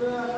Buda.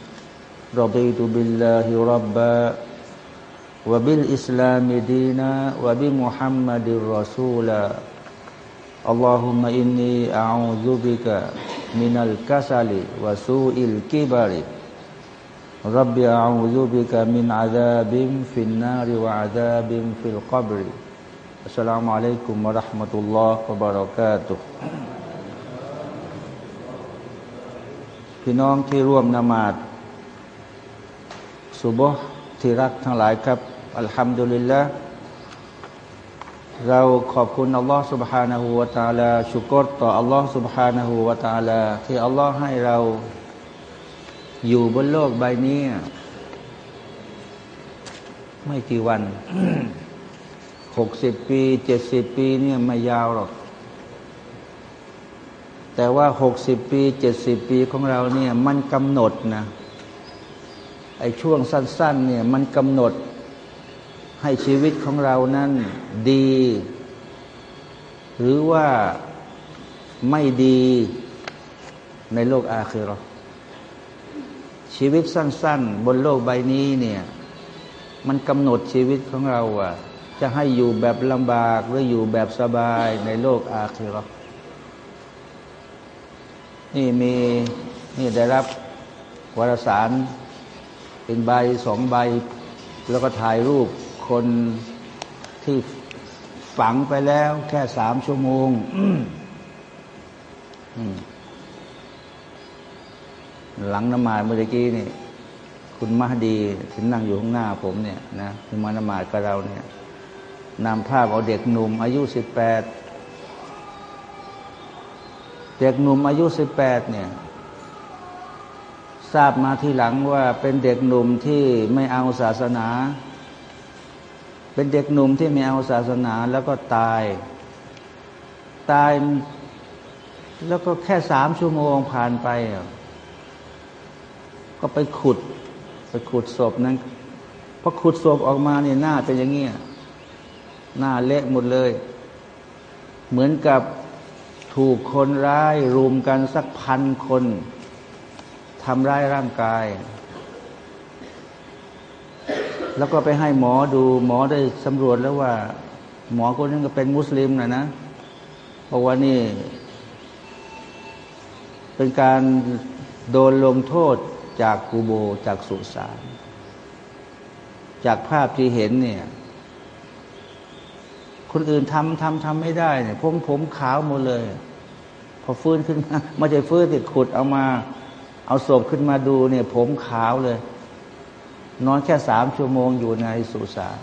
رضيت بالله ربا وبالإسلام دينا وبمحمد رسولا اللهم إني أعوذ بك من الكسل وسوء الكبر رب أعوذ بك من عذاب في النار وعذاب في القبر السلام عليكم ورحمة الله وبركاته พี่น้องที่ร่วมนมาด สุบฮ์ที่รักทั้งหลายครับ อัลฮัมดุลิลละเราขอบคุณอัลลอฮ์ سبحانه และ تعالى ชุกรต่ออัลลอฮ์ سبحانه และ تعالى ที่อัลลอฮ์ให้เราอยู่บนโลกใบนี้ ไม่กี่วัน หกสิบปี เจ็ดสิบปีเนี่ยไม่ยาวหรอก แต่ว่าหกสิบปี เจ็ดสิบปีของเราเนี่ย มันกำหนดนะ ไอ้ช่วงสั้นๆเนี่ยมันกำหนดให้ชีวิตของเรานั้นดี หรือว่าไม่ดีในโลกอาคือรอชีวิตสั้น ๆ บนโลกใบนี้เนี่ยมันกำหนดชีวิตของเราอะจะให้อยู่แบบลำบาก หรืออยู่แบบสบายในโลกอาคือรอนี่มีนี่ได้รับวารสาร เป็นใบสองใบ แล้วก็ถ่ายรูปคนที่ฝังไปแล้ว แค่สามชั่วโมงหลังนมาเมื่อกี้นี่ คุณมหดีที่นั่งอยู่ข้างหน้าผมเนี่ยนะที่มานมากับเราเนี่ยนำภาพเอาเด็กหนุ่มอายุสิบแปดเด็กหนุ่มอายุสิบแปดเนี่ย ทราบมาทีหลังว่าเป็นเด็กหนุ่มที่ไม่เอาศาสนา เป็นเด็กหนุ่มที่ไม่เอาศาสนาแล้วก็ตาย ตายแล้วก็แค่สามชั่วโมงผ่านไป ก็ไปขุด ไปขุดศพนั้นพอขุดศพออกมาเนี่ยหน้าเป็นอย่างเงี้ยหน้าเละหมดเลย เหมือนกับถูกคนร้ายรุมกันสักพันคน ทำร้ายร่างกาย แล้วก็ไปให้หมอดูหมอได้สำรวจแล้วว่า หมอคนนั้นก็เป็นมุสลิมนะนะเพราะว่านี่ เป็นการโดนลงโทษจากกูโบจากสุสานจากภาพที่เห็นเนี่ย คนอื่นทำทำทำไม่ได้เนี่ยผมผมขาวหมดเลย พอฟื้นขึ้นมาไม่ใช่ฟื้นติดขุดเอามา เอาศพขึ้นมาดูเนี่ย ผมขาวเลย นอนแค่สามชั่วโมงอยู่ในสุสาน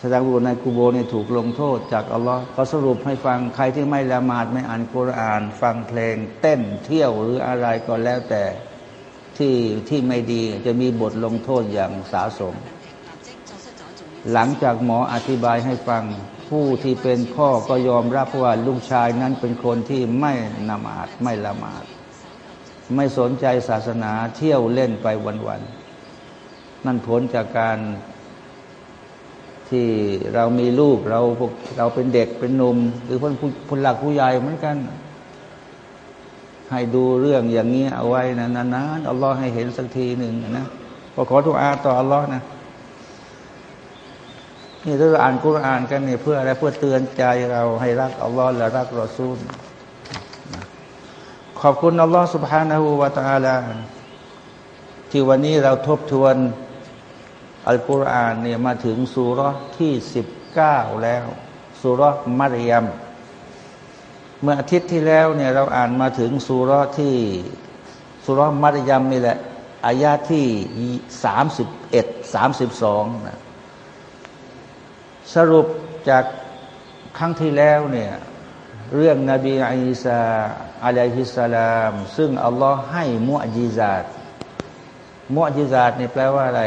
แสดงว่าในกูโบเนี่ยถูกลงโทษจากอัลลอฮ์เขาสรุปให้ฟังใครที่ไม่ละหมาดไม่อ่านกุรอาน ฟังเพลง เต้นเที่ยวหรืออะไรก็แล้วแต่ที่ที่ไม่ดีจะมีบทลงโทษอย่างสาสม หลังจากหมออธิบายให้ฟังผู้ที่เป็นพ่อก็ยอมรับว่าลูกชายนั้นเป็นคนที่ไม่นมาดไม่ละหมาด ไม่สนใจศาสนาเที่ยวเล่นไปวันๆนั่นผลจากการที่เรามีลูกเราเราเป็นเด็กเป็นหนุ่มหรือผู้ผู้หลักผู้ใหญ่เหมือนกัน ให้ดูเรื่องอย่างนี้เอาไว้นะนานๆอัลลอฮ์ให้เห็นสักทีหนึ่งนะก็ขอทุกอาต่ออัลลอฮ์นะนี่ถ้าเราอ่านกุรอานกันเนี่ยเพื่ออะไรเพื่อเตือนใจเราให้รักอัลลอฮ์และรักรอซูล ขอบคุณอัลลอฮ์สุบฮานาหูวาตาลที่วันนี้เราทบทวนอัลกุรอานเนี่ยมาถึงสุรที่สิบเก้าแล้วสุรมารยม เมื่ออาทิตย์ที่แล้วเนี่ยเราอ่านมาถึงสุรที่สุรมารยมนี่แหละอายาที่สามสิบเอ็ดสามสิบสองนะสรุปจากครั้งที่แล้วเนี่ย เรื่องนบีอิสาอะลัยฮิสสลาม ซึ่งอัลลอฮ์ให้มุอจิซาตมุอจิซาตนี่แปลว่าอะไร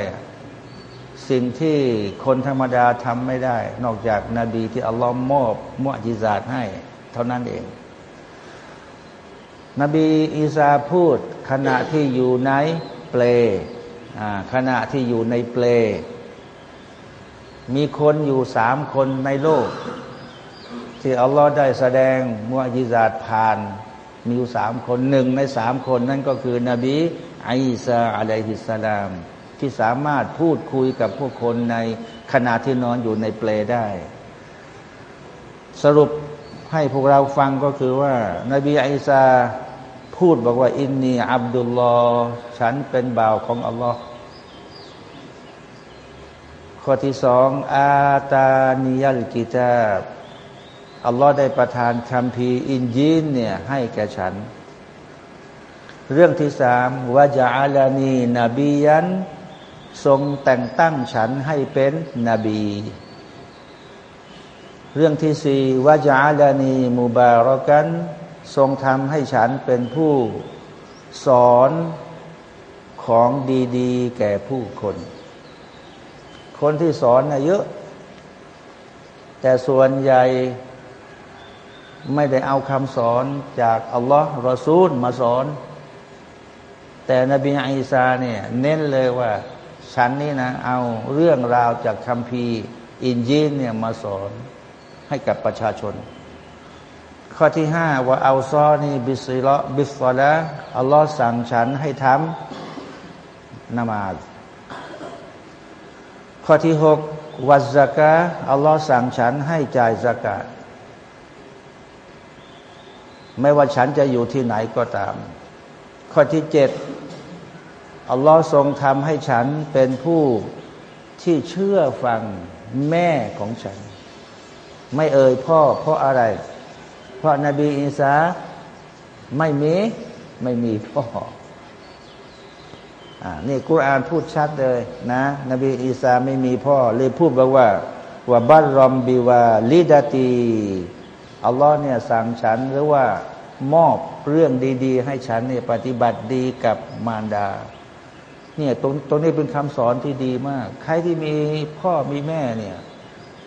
สิ่งที่คนธรรมดาทำไม่ได้ นอกจากนาบีที่อัลลอฮ์มอบมุอจิซาตให้ เท่านั้นเอง นบีอีสาพูดขณะที่อยู่ในเปลขณะที่อยู่ในเปลมีคนอยู่สามคนในโลก ที่อัลลอฮ์ได้แสดงมุอาจิซาตผ่านมีอยู่สามคนหนึ่งในสามคนนั่นก็คือนบีอิสาอะลัยฮิสสลาม ที่สามารถพูดคุยกับพวกคนในขณะที่นอนอยู่ในเปลได้ สรุปให้พวกเราฟังก็คือว่านบีอิสาพูดบอกว่า อินนีอับดุลลอฮ์ฉันเป็นบ่าวของอัลลอฮ์ข้อที่สองอาตานิยัลกิตาบ อัลลอฮ์ได้ประทานคำพีอินจีนเนี่ยให้แก่ฉัน เรื่องที่สามวาจาอาลานีนบียัน ทรงแต่งตั้งฉันให้เป็นนบี เรื่องที่สี่วาจาอาลานีมูบารอกัน ทรงทำให้ฉันเป็นผู้สอนของดีๆ แก่ผู้คน คนที่สอนนะเยอะ แต่ส่วนใหญ่ ไม่ได้เอาคำสอนจากอัลลอฮ์รอซูลมาสอน แต่นบีอิสาเนี่ยเน้นเลยว่า ฉันนี่นะเอาเรื่องราวจากคัมภีร์ อินจีนเนี่ยมาสอนให้กับประชาชน ข้อที่ห้าว่าเอาซอนี่บิสิลบิสละอัลลอฮ์สั่งฉันให้ทำนมาดข้อที่หกวัซกะอัลลอฮ์สั่งฉันให้จ่ายสกาด ไม่ว่าฉันจะอยู่ที่ไหนก็ตาม ข้อที่เจ็ดอัลลอฮ์ทรงทำให้ฉันเป็นผู้ที่เชื่อฟังแม่ของฉัน ไม่เอ่ยพ่อเพราะอะไร เพราะนาบีอีสาไม่มีไม่มีพ่ออ่านี่กุรอานพูดชัดเลยนะ นบีอีสาไม่มีพ่อ เลยพูดบอกว่าว่าบัลรอมบิวาลิดาตี อัลลอฮ์เนี่ยสั่งฉันหรือว่ามอบเรื่องดี ๆ ให้ฉันเนี่ยปฏิบัติดีกับมารดา เนี่ยตรงตรงนี้เป็นคำสอนที่ดีมาก ใครที่มีพ่อมีแม่เนี่ย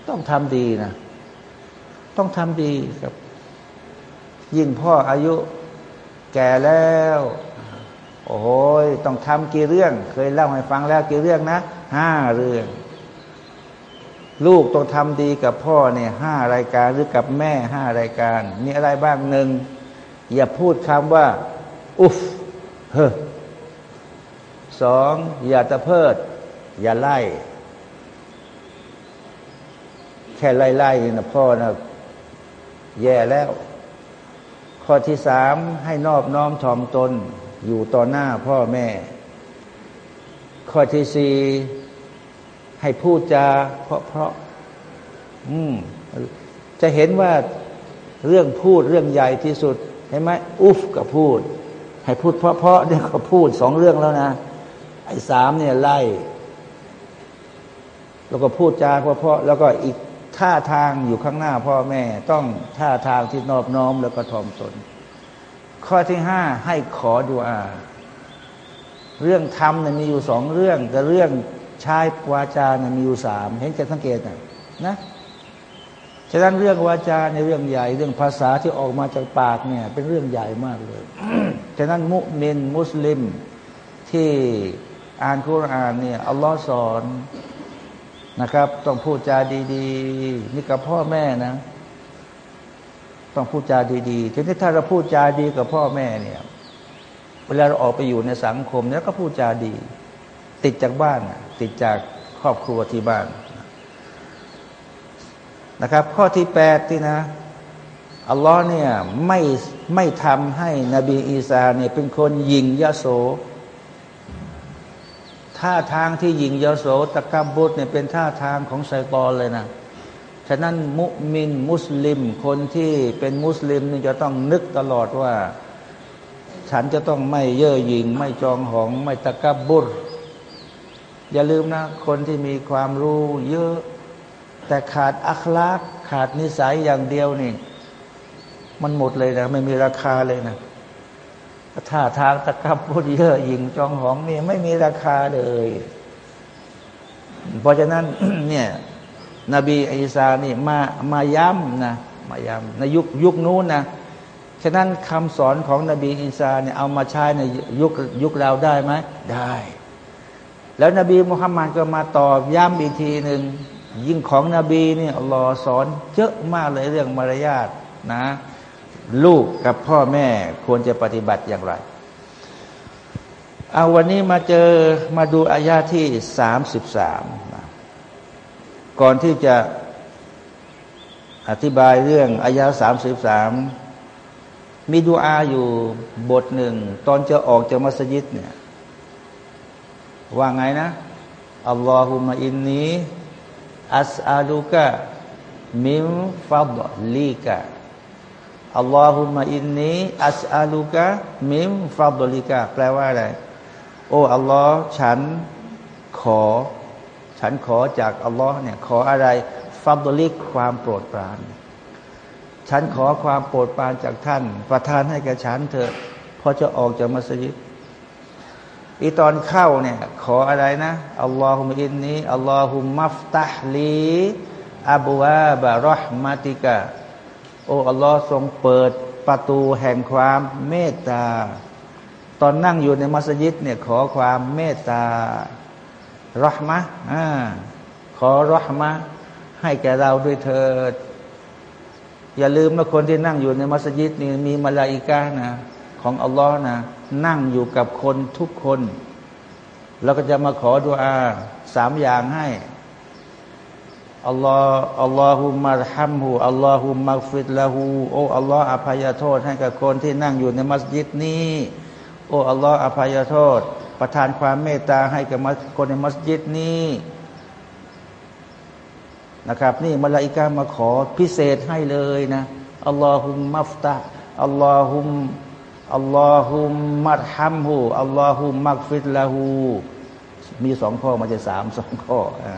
ต้องทำดีนะ ต้องทำดีครับ ยิ่งพ่ออายุแก่แล้ว โอ้โหต้องทำกี่เรื่อง เคยเล่าให้ฟังแล้วกี่เรื่องนะห้าเรื่อง ลูกต้องทำดีกับพ่อเนี่ยห้ารายการหรือกับแม่ห้ารายการ มีอะไรบ้างหนึ่งอย่าพูดคำว่า อุฟเฮสองอย่าตะเพิด อย่าไล่ แค่ไล่ไล่นะพ่อนะแย่แล้ว ข้อที่สามให้นอบน้อมถ่อมตน อยู่ต่อหน้าพ่อแม่ ข้อที่สี่ ให้พูดจาเพราะเพราะอืมจะเห็นว่าเรื่องพูดเรื่องใหญ่ที่สุดเห็นไหมอุฟก็พูด ให้พูดเพราะๆเนี่ยก็พูดสองเรื่องแล้วนะไอ้สามเนี่ยไล่ แล้วก็พูดจาเพราะๆแล้วก็อีกท่าทางอยู่ข้างหน้าพ่อแม่ ต้องท่าทางที่นอบน้อมแล้วก็ทอมตนข้อที่ห้าให้ขอดุอา เรื่องทำเนี่ยมีอยู่สองเรื่อง แต่เรื่อง ใช้วาจาเนี่ยมีอยู่สามเห็นจะสังเกตนะนะฉะนั้นเรื่องวาจาในเรื่องใหญ่ เรื่องภาษาที่ออกมาจากปากเนี่ย เป็นเรื่องใหญ่มากเลยฉะนั้นมุมินมุสลิมที่อ่านคุรานเนี่ยอัลลอฮ์สอนนะครับ ต้องพูดจาดีๆนี่กับพ่อแม่นะ ต้องพูดจาดีๆทีนี้ถ้าเราพูดจาดีกับพ่อแม่เนี่ย เวลาเราออกไปอยู่ในสังคมเนี่ยก็พูดจาดี ติดจากบ้านติดจากครอบครัวที่บ้านนะครับ ข้อที่แปดที่นะอัลลอฮ์เนี่ยไม่ไม่ทำให้นบีอีสาเนี่ยเป็นคนยิงยโสท่าทางที่ยิงยโสตะกับบุตรเนี่ยเป็นท่าทางของไซตอนเลยนะ ฉะนั้นมุมินมุสลิม คนที่เป็นมุสลิมนี่จะต้องนึกตลอดว่า ฉันจะต้องไม่เย่อหยิ่ง ไม่จองหอง ไม่ตะกับบุตร อย่าลืมนะ คนที่มีความรู้เยอะ แต่ขาดอัคลากขาดนิสัยอย่างเดียวนี่ มันหมดเลยนะ ไม่มีราคาเลยนะถ้าทางตะกับพูดเยอะยิงจองหองนี่ไม่มีราคาเลย เพราะฉะนั้นเนี่ยนบีอิสานี่มามาย้ำนะมาย้ำในยุคยุคนู้นนะฉะนั้นคำสอนของนบีอิสาเนี่ยเอามาใช้ในยุคยุคเราได้ไหมได้ แล้วนบีมุฮัมมัดก็มาตอบย้ำอีกทีหนึ่งยิ่งของนบีนี่อัลลอฮ์สอนเยอะมากเลยเรื่องมารยาทนะ ลูกกับพ่อแม่ควรจะปฏิบัติอย่างไรเอาวันนี้มาเจอมาดูอายาที่สามสิบสามก่อนที่จะอธิบายเรื่องอายาสามสิบสามมีดูอาอยู่บทหนึ่ง ตอนจะออกจากมัสยิดเนี่ย ว่าไงนะอัลลอฮุมะอินนีอัสอาลูกะมิมฟัดลีกะอัลลอฮุมะอินนีอัสอาลูกะมิมฟัดลีกะแปลว่าอะไร โอ้อัลลอฮ์ฉันขอ ฉันขอจากอัลลอฮ์เนี่ยขออะไรฟัดลิกความโปรดปราน ฉันขอความโปรดปรานจากท่าน ประทานให้แก่ฉันเถอะพอจะออกจากมัสยิด อีตอนเข้าเนี่ย ขออะไรนะอัลลอฮุมอินนีอัลลอฮุมมัฟตัฮลีอับวาบะรอห์มาติกะโอ้อัลลอฮ์ทรงเปิดประตูแห่งความเมตตา ตอนนั่งอยู่ในมัสยิดเนี่ยขอความเมตตารอห์มะอ่าขอรอห์มะให้แก่เราด้วยเถิด อย่าลืมนะคนที่นั่งอยู่ในมัสยิดนี่มีมาลาอิกานะ ของอัลลอฮ์นะนั่งอยู่กับคนทุกคน แล้วก็จะมาขอดุอาสามอย่างให้อัลลอฮ์อัลลอฮุมะฮัมฮูอัลลอฮุมะฟิดละหูโอ้อัลลอฮ์อภัยโทษให้กับคนที่นั่งอยู่ในมัสยิดนี้โอ้อัลลอฮ์อภัยโทษ ประทานความเมตตาให้กับคนในมัสยิดนี้นะครับ นี่มาลาอิกามาขอพิเศษให้เลยนะอัลลอฮุมมัฟตะอัลลอฮุม อัลลอฮุมมัดฮัมฮูอัลลอฮุมมักฟิดละหูมีสองข้อมาจะสามสองข้ออ่า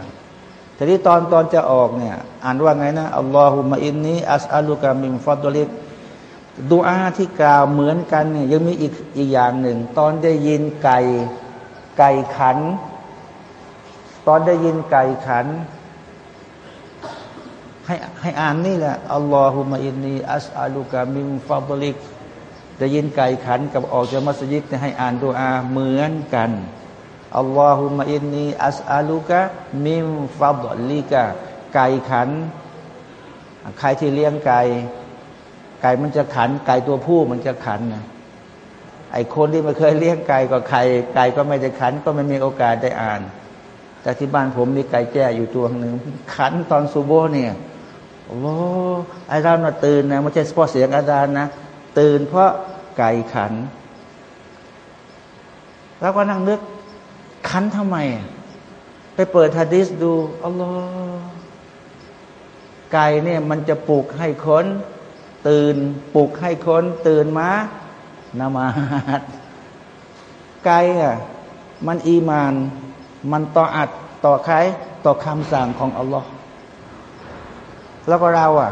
ทีนี้ตอนตอนจะออกเนี่ย อ่านว่าไงนะอัลลอฮุมะอินนีอัสอัลุกามิมฟัดลิกดูอาที่กล่าวเหมือนกันเนี่ยยังมีอีกอีกอย่างหนึ่ง ตอนได้ยินไก่ไก่ขัน ตอนได้ยินไก่ขัน ให้ให้อ่านนี่แหละอัลลอฮุมะอินนีอัสอัลุกามิมฟัดลิก ได้ยินไก่ขันกับออกจากมัสยิดให้อ่านดูอาเหมือนกันอัลลอฮุมะอินนีอัสอาลุกะมิมฟัดลิกะไก่ขัน ใครที่เลี้ยงไก่ ไก่มันจะขัน ไก่ตัวผู้มันจะขันนะไอคนที่ไม่เคยเลี้ยงไก่ก็ไข่ไก่ก็ไม่ได้ขัน ก็ไม่มีโอกาสได้อ่าน แต่ที่บ้านผมมีไก่แจ้อยู่ตัวหนึ่งขันตอนซูโบเนี่ยโอ้ไอเราน่ะตื่นนะไม่ใช่เพราะเสียงอาจารย์นะ ตื่นเพราะไก่ขัน แล้วก็นั่งนึกขันทำไม ไปเปิดฮะดิษดูอัลลอฮ์ไก่เนี่ยมันจะปลุกให้คนตื่นปลุกให้คนตื่นมานมาดไก่อะมันอีมาน มันต่ออัดต่อใครต่อคำสั่งของอัลลอฮ์แล้วก็เราอะ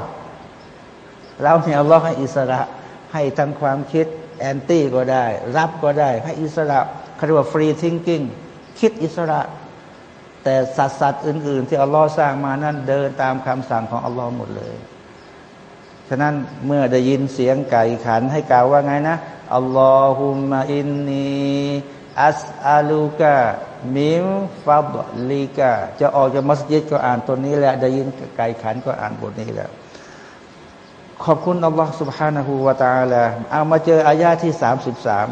เราเนี่ยอัลลอฮ์ให้อิสระ ให้ทั้งความคิดanti ก็ได้ รับก็ได้ ให้อิสระเขาเรียกว่า free thinking คิดอิสระ แต่สัตว์สัตว์อื่น ๆ ที่อัลลอฮ์สร้างมานั้นเดินตามคำสั่งของอัลลอฮ์หมดเลย ฉะนั้นเมื่อได้ยินเสียงไก่ขันให้กล่าวว่าไงนะاللهم إني أسألك من فضلكจะออกจากมัสยิดก็อ่านตัวนี้แหละได้ยินไก่ขันก็อ่านบทนี้แหละ ขอบคุณอัลลอฮ์ سبحانه และ تعالى เอามาเจออายาที่สามสิบสาม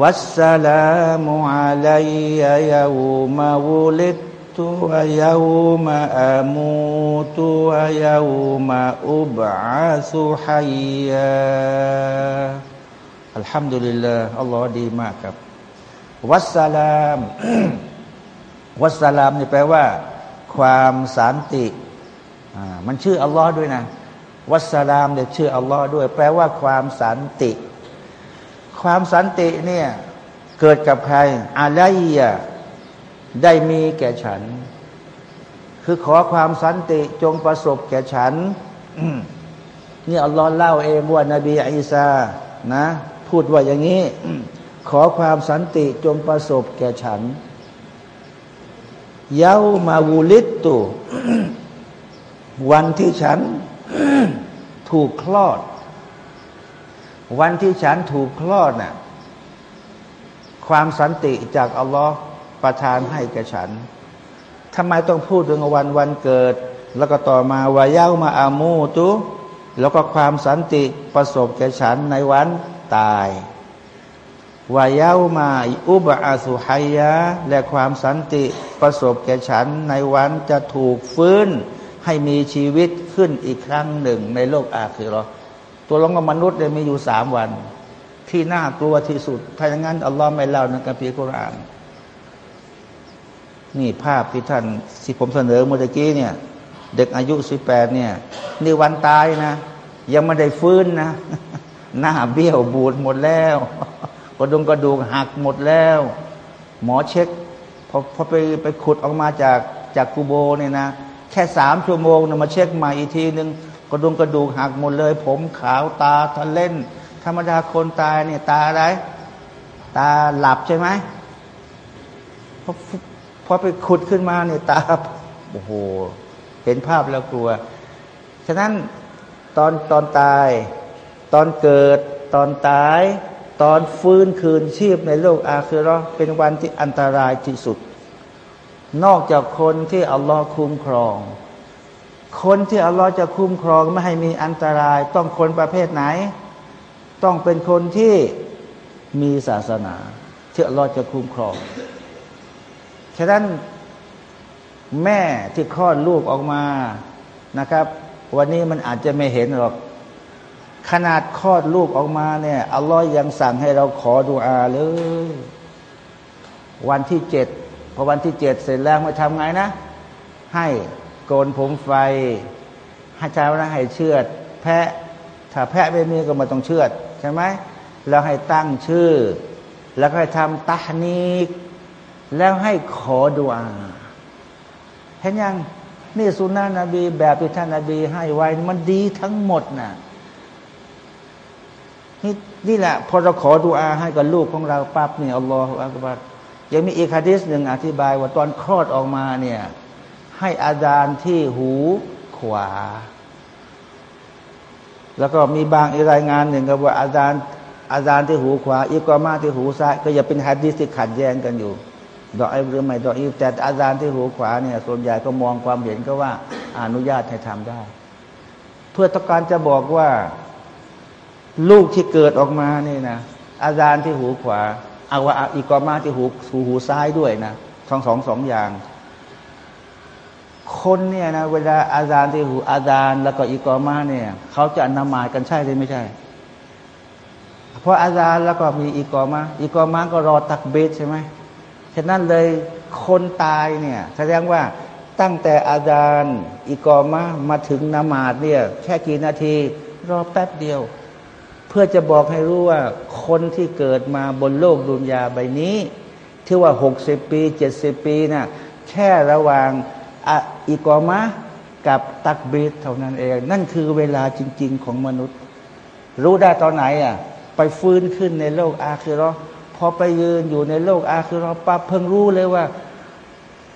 والسلام علي يوم ولدت ويوم أموت ويوم أبعث حيا الحمد لله อัลลอฮ์ดีมากครับ วัสสลาม วัสสลามนี่แปลว่า ความสันติมันชื่ออัลลอฮ์ด้วยนะ วัสลามเนี่ยชื่ออัลลอฮ์ด้วย แปลว่าความสันติ ความสันติเนี่ยเกิดกับใครอะไรอะได้มีแก่ฉัน คือขอความสันติจงประสบแก่ฉันนี่อัลลอฮ์เล่าเองว่านาบีอิสานะ พูดว่าอย่างนี้ ขอความสันติจงประสบแก่ฉันเย้ามาวูลิตตุวันที่ฉัน ถูกคลอด วันที่ฉันถูกคลอดน่ะความสันติจากอัลลอฮ์ประทานให้แก่ฉันทำไมต้องพูดถึงวันวันเกิด แล้วก็ต่อมาวาย้ามาอามูตุแล้วก็ความสันติประสบแก่ฉันในวันตายวาย้ามาอุบอาสุฮัยยะและความสันติประสบแก่ฉันในวันจะถูกฟื้น ให้มีชีวิตขึ้นอีกครั้งหนึ่งในโลกอาคือรอตัวลงกับมนุษย์เนี่ยมีอยู่สามวัน ที่น่ากลัวที่สุด ถ้าอย่างนั้น อัลลอฮ์ไม่เล่าในกัมภีร์กุรอานนี่ภาพที่ท่านที่ผมเสนอเมื่อกี้เนี่ย เด็กอายุสิบแปดเนี่ยนี่วันตายนะ ยังไม่ได้ฟื้นนะ หน้าเบี้ยวบูดหมดแล้วกระดูกกระดูกหักหมดแล้ว หมอเช็คพอพอไปไปขุดออกมาจากจากกูโบเนี่ยนะ แค่สามชั่วโมงนะมาเช็คใหม่อีกทีหนึ่งกระดูกกระดูกหักหมดเลย ผมขาวตาทะเล่น ธรรมดาคนตายเนี่ยตาอะไร ตาหลับใช่ไหมพอพอไปขุดขึ้นมาเนี่ยตาโอ้โหเห็นภาพแล้วกลัว ฉะนั้นตอนตอนตาย ตอนเกิด ตอนตาย ตอนฟื้นคืนชีพในโลกอาคือเราเป็นวันที่อันตรายที่สุด นอกจากคนที่อัลลอฮ์คุ้มครอง คนที่อัลลอฮ์จะคุ้มครองไม่ให้มีอันตราย ต้องคนประเภทไหน ต้องเป็นคนที่มีศาสนาที่อัลลอฮ์จะคุ้มครอง ฉะนั้นแม่ที่คลอดลูกออกมานะครับ วันนี้มันอาจจะไม่เห็นหรอก ขนาดคลอดลูกออกมาเนี่ยอัลลอฮ์ยังสั่งให้เราขอดุอาเลย วันที่เจ็ด อวันที่เจ็ดเสร็จแล้วมาทำไงนะ ให้โกนผมไฟ ให้ชานะให้เชือด แพะถ้าแพะไม่มีก็มาต้องเชือดใช่ไหมแล้วให้ตั้งชื่อ แล้วก็ให้ทำตานีกแล้วให้ขอดุอาเห็นยังนี่สุนนะนบีแบบที่ท่านนบี ให้ไว้มันดีทั้งหมดนะนี่นี่แหละพอเราขอดุอาให้กับลูกของเราปั๊บเนี่ยอัลลอฮฺอักบัร ยังมีอีกฮะดิษหนึ่งอธิบายว่าตอนคลอดออกมาเนี่ยให้อาจารย์ที่หูขวา แล้วก็มีบางอีรายงานหนึ่งก็ว่าอาจารย์อาจารย์ที่หูขวาอีกอมาที่หูซ้าย ก็อย่าเป็นฮะดิษที่ขัดแย้งกันอยู่ดอกไอหรือไม่ดอกอีแต่อาจารย์ที่หูขวาเนี่ยส่วนใหญ่ก็มองความเห็นก็ว่าอนุญาตให้ทำได้ เพื่อต้องการจะบอกว่า ลูกที่เกิดออกมานี่นะอาจารย์ที่หูขวา อาว่าอีกอมาที่หูหูหูซ้ายด้วยนะทั้งสองสองอย่าง คนเนี่ยนะเวลาอาจารย์ที่หูอาจารย์แล้วก็อีกอมาเนี่ยเขาจะนมากันใช่หรือไม่ใช่ เพราะอาจารย์แล้วก็มีอีกอมาอีกอมาก็รอตักเบสใช่ไหมฉะนั้นเลยคนตายเนี่ยแสดงว่าตั้งแต่อาจารย์อีกอมามาถึงนมาดเนี่ยแค่กี่นาที รอแป๊บเดียว เพื่อจะบอกให้รู้ว่าคนที่เกิดมาบนโลกดุนยาใบนี้ ที่ว่าหกสิบปีเจ็ดสิบปีนะ่ะแค่ระหว่างอีกอมากับตักบีดเท่านั้นเอง นั่นคือเวลาจริง ๆ ของมนุษย์ รู้ได้ตอนไหนอะไปฟื้นขึ้นในโลกอาคิรอพอไปยืนอยู่ในโลกอาคือเราปั๊บเพิ่งรู้เลยว่า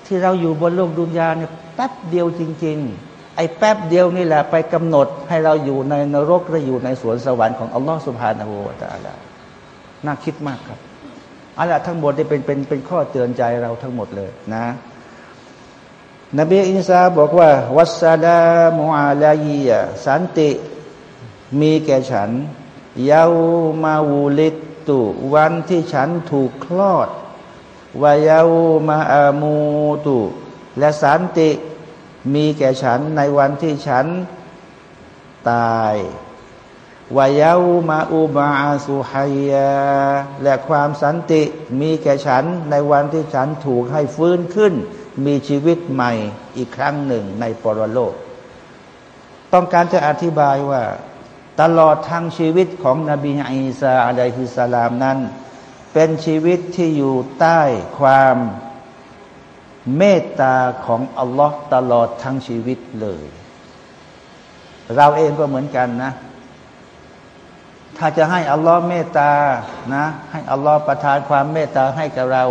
ที่เราอยู่บนโลกดุนยาเนี่ยแป๊บเดียวจริง ๆ ไอ้แป๊บเดียวนี่แหละไปกำหนดให้เราอยู่ในนรกหรืออยู่ในสวนสวรรค์ของอัลลอฮฺสุบฮานาหูวาตาลาน่าคิดมากครับอันละทั้งหมดนี่เป็นเป็นเป็นข้อเตือนใจเราทั้งหมดเลยนะ นบีอินซาบอกว่า วัสลามุอาลายีสันติมีแก่ฉันยาวมาวูลิตตุวันที่ฉันถูกคลอดวายามาอามูตุและสันติ มีแก่ฉันในวันที่ฉันตายวายามาอุบาสุฮัยาและความสันติมีแก่ฉันในวันที่ฉันถูกให้ฟื้นขึ้น มีชีวิตใหม่อีกครั้งหนึ่งในปรโลก ต้องการจะอธิบายว่า ตลอดทางชีวิตของนบีอิสาอะลัยฮิสลามนั้น เป็นชีวิตที่อยู่ใต้ความ เมตตาของอัลลอฮ์ตลอดทั้งชีวิตเลย เราเองก็เหมือนกันนะ ถ้าจะให้อัลลอฮ์เมตตานะ ให้อัลลอฮ์ประทานความเมตตาให้กับเรา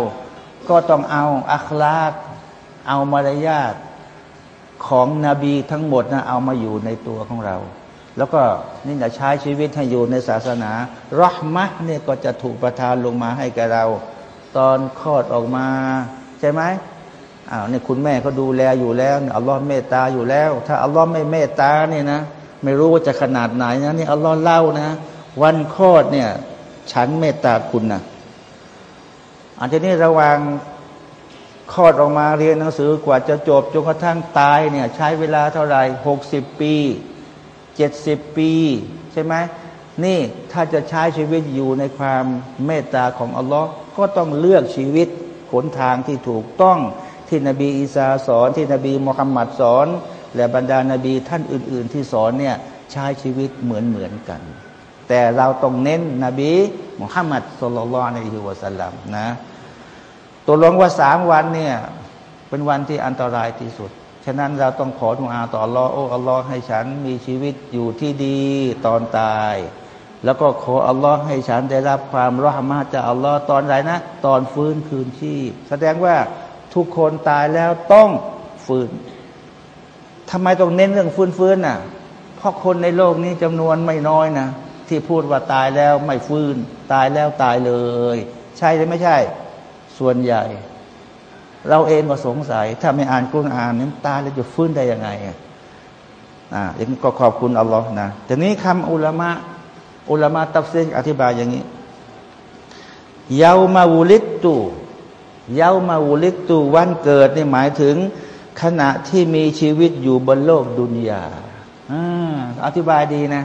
ก็ต้องเอาอัคลากเอามารยาทของนบีทั้งหมดนะเอามาอยู่ในตัวของเรา แล้วก็นี่จะใช้ชีวิตให้อยู่ในศาสนารหมะเนี่ยก็จะถูกประทานลงมาให้แกเรา ตอนคลอดออกมา ใช่ไหม อ้าวนี่คุณแม่เขาดูแลอยู่แล้วอัลลอฮ์เมตตาอยู่แล้ว ถ้าอัลลอฮ์ไม่เมตตาเนี่ยนะ ไม่รู้ว่าจะขนาดไหนนะนี่อัลลอฮ์เล่านะ วันคลอดเนี่ย ฉันเมตตาคุณนะอันนี้ระวังคลอดออกมาเรียนหนังสือกว่าจะจบจนกระทั่งตายเนี่ยใช้เวลาเท่าไหร่หกสิบปีเจ็ดสิบปี ใช่ไหมนี่ถ้าจะใช้ชีวิตอยู่ในความเมตตาของอัลลอฮ์ก็ต้องเลือกชีวิตขนทางที่ถูกต้อง ที่นบีอีสาสอนที่นบีมุฮัมมัดสอน และบรรดานาบีท่านอื่น ๆ ที่สอนเนี่ยใช้ชีวิตเหมือนเหมือนกัน แต่เราต้องเน้นนบีมุฮัมมัดสุลลัลในฮิวสัลลัมนะตัวลงว่าสามวันเนี่ยเป็นวันที่อันตรายที่สุด ฉะนั้นเราต้องขอทุอาต่ออัลลอโอ้อัลลอฮ์ให้ฉันมีชีวิตอยู่ที่ดีตอนตาย แล้วก็ขออัลลอฮ์ให้ฉันได้รับความรหมาจากอัลลอฮ์ตอนไหนนะ ตอนฟื้นคืนชีพ แสดงว่า ทุกคนตายแล้วต้องฟื้นทำไมต้องเน้นเรื่องฟื้นฟื้นน่ะ เพราะคนในโลกนี้จำนวนไม่น้อยนะ ที่พูดว่าตายแล้วไม่ฟื้น ตายแล้วตายเลย ใช่หรือไม่ใช่ ส่วนใหญ่ เราเองก็สงสัย ถ้าไม่อ่านกุณอ่านน้ำตาแล้วจะฟื้นได้ยังไงอ่าอย่างนี้ก็ขอบคุณอัลลอฮ์นะทีนี้คำอุลามะอุลามะตัฟซีอธิบายอย่างนี้ยาวมาวุลิตตู เยามาวุลิตตูวันเกิดนี่หมายถึงขณะที่มีชีวิตอยู่บนโลกดุนยาอธิบายดีนะ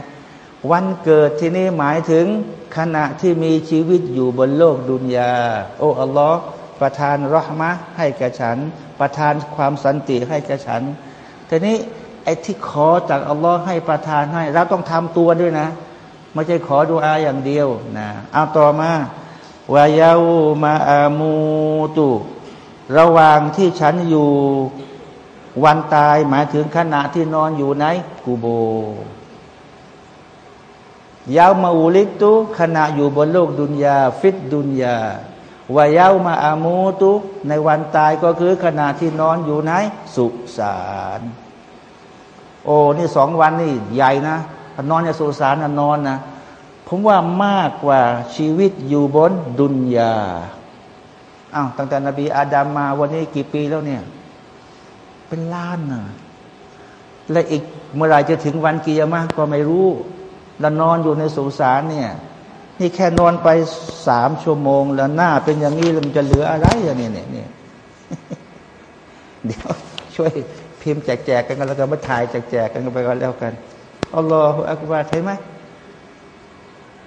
วันเกิดที่นี่หมายถึงขณะที่มีชีวิตอยู่บนโลกดุนยา โอ้อัลลอฮ์ประทานรหมะให้แก่ฉัน ประทานความสันติให้แก่ฉันทีนี้ไอ้ที่ขอจากอัลลอฮ์ให้ประทานให้ เราต้องทำตัวด้วยนะ ไม่ใช่ขอดูอาอย่างเดียวนะเอาต่อมา วายามาอามูตุ ระหว่างที่ฉันอยู่วันตายหมายถึงขณะที่นอนอยู่ในกูโบยาวมาอุลิตุขณะอยู่บนโลกดุนยา ฟิตดุนยาวายาวมาอามูตุในวันตายก็คือขณะที่นอนอยู่ในสุสานโอ้นี่สองวันนี่ใหญ่นะนอนในสุสานนอนนะ ผมว่ามากกว่าชีวิตอยู่บนดุนยาอ้าวตั้งแต่นบีอาดัมมาวันนี้กี่ปีแล้วเนี่ย เป็นล้านนะและอีกเมื่อไรจะถึงวันกิยามะก็ไม่รู้ แล้วนอนอยู่ในสุสานเนี่ย นี่แค่นอนไปสามชั่วโมง แล้วหน้าเป็นอย่างนี้แล้วมันจะเหลืออะไรอะเนี่ยเนี่ยเดี๋ยวช่วยพิมพ์แจกๆกันแล้วก็มาถ่ายแจกๆกันไปก็แล้วกันอัลลอฮฺอักบารใช่ไหม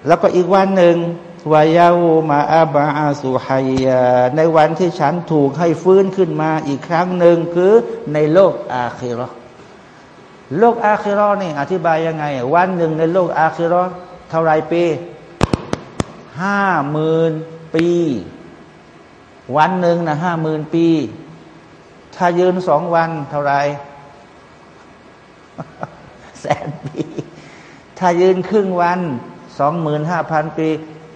แล้วก็อีกวันหนึ่งวายามาอาบาอาสุฮัยาในวันที่ฉันถูกให้ฟื้นขึ้นมาอีกครั้งหนึ่งคือในโลกอาคิรอโลกอาคิรอนี่อธิบายยังไง วันหนึ่งในโลกอาคิรอเท่าไรปีห้าหมื่นปี วันหนึ่งนะห้าหมื่นปี ถ้ายืนสองวันเท่าไรแสนปี ถ้ายืนครึ่งวัน สองหมื่นห้าพันปี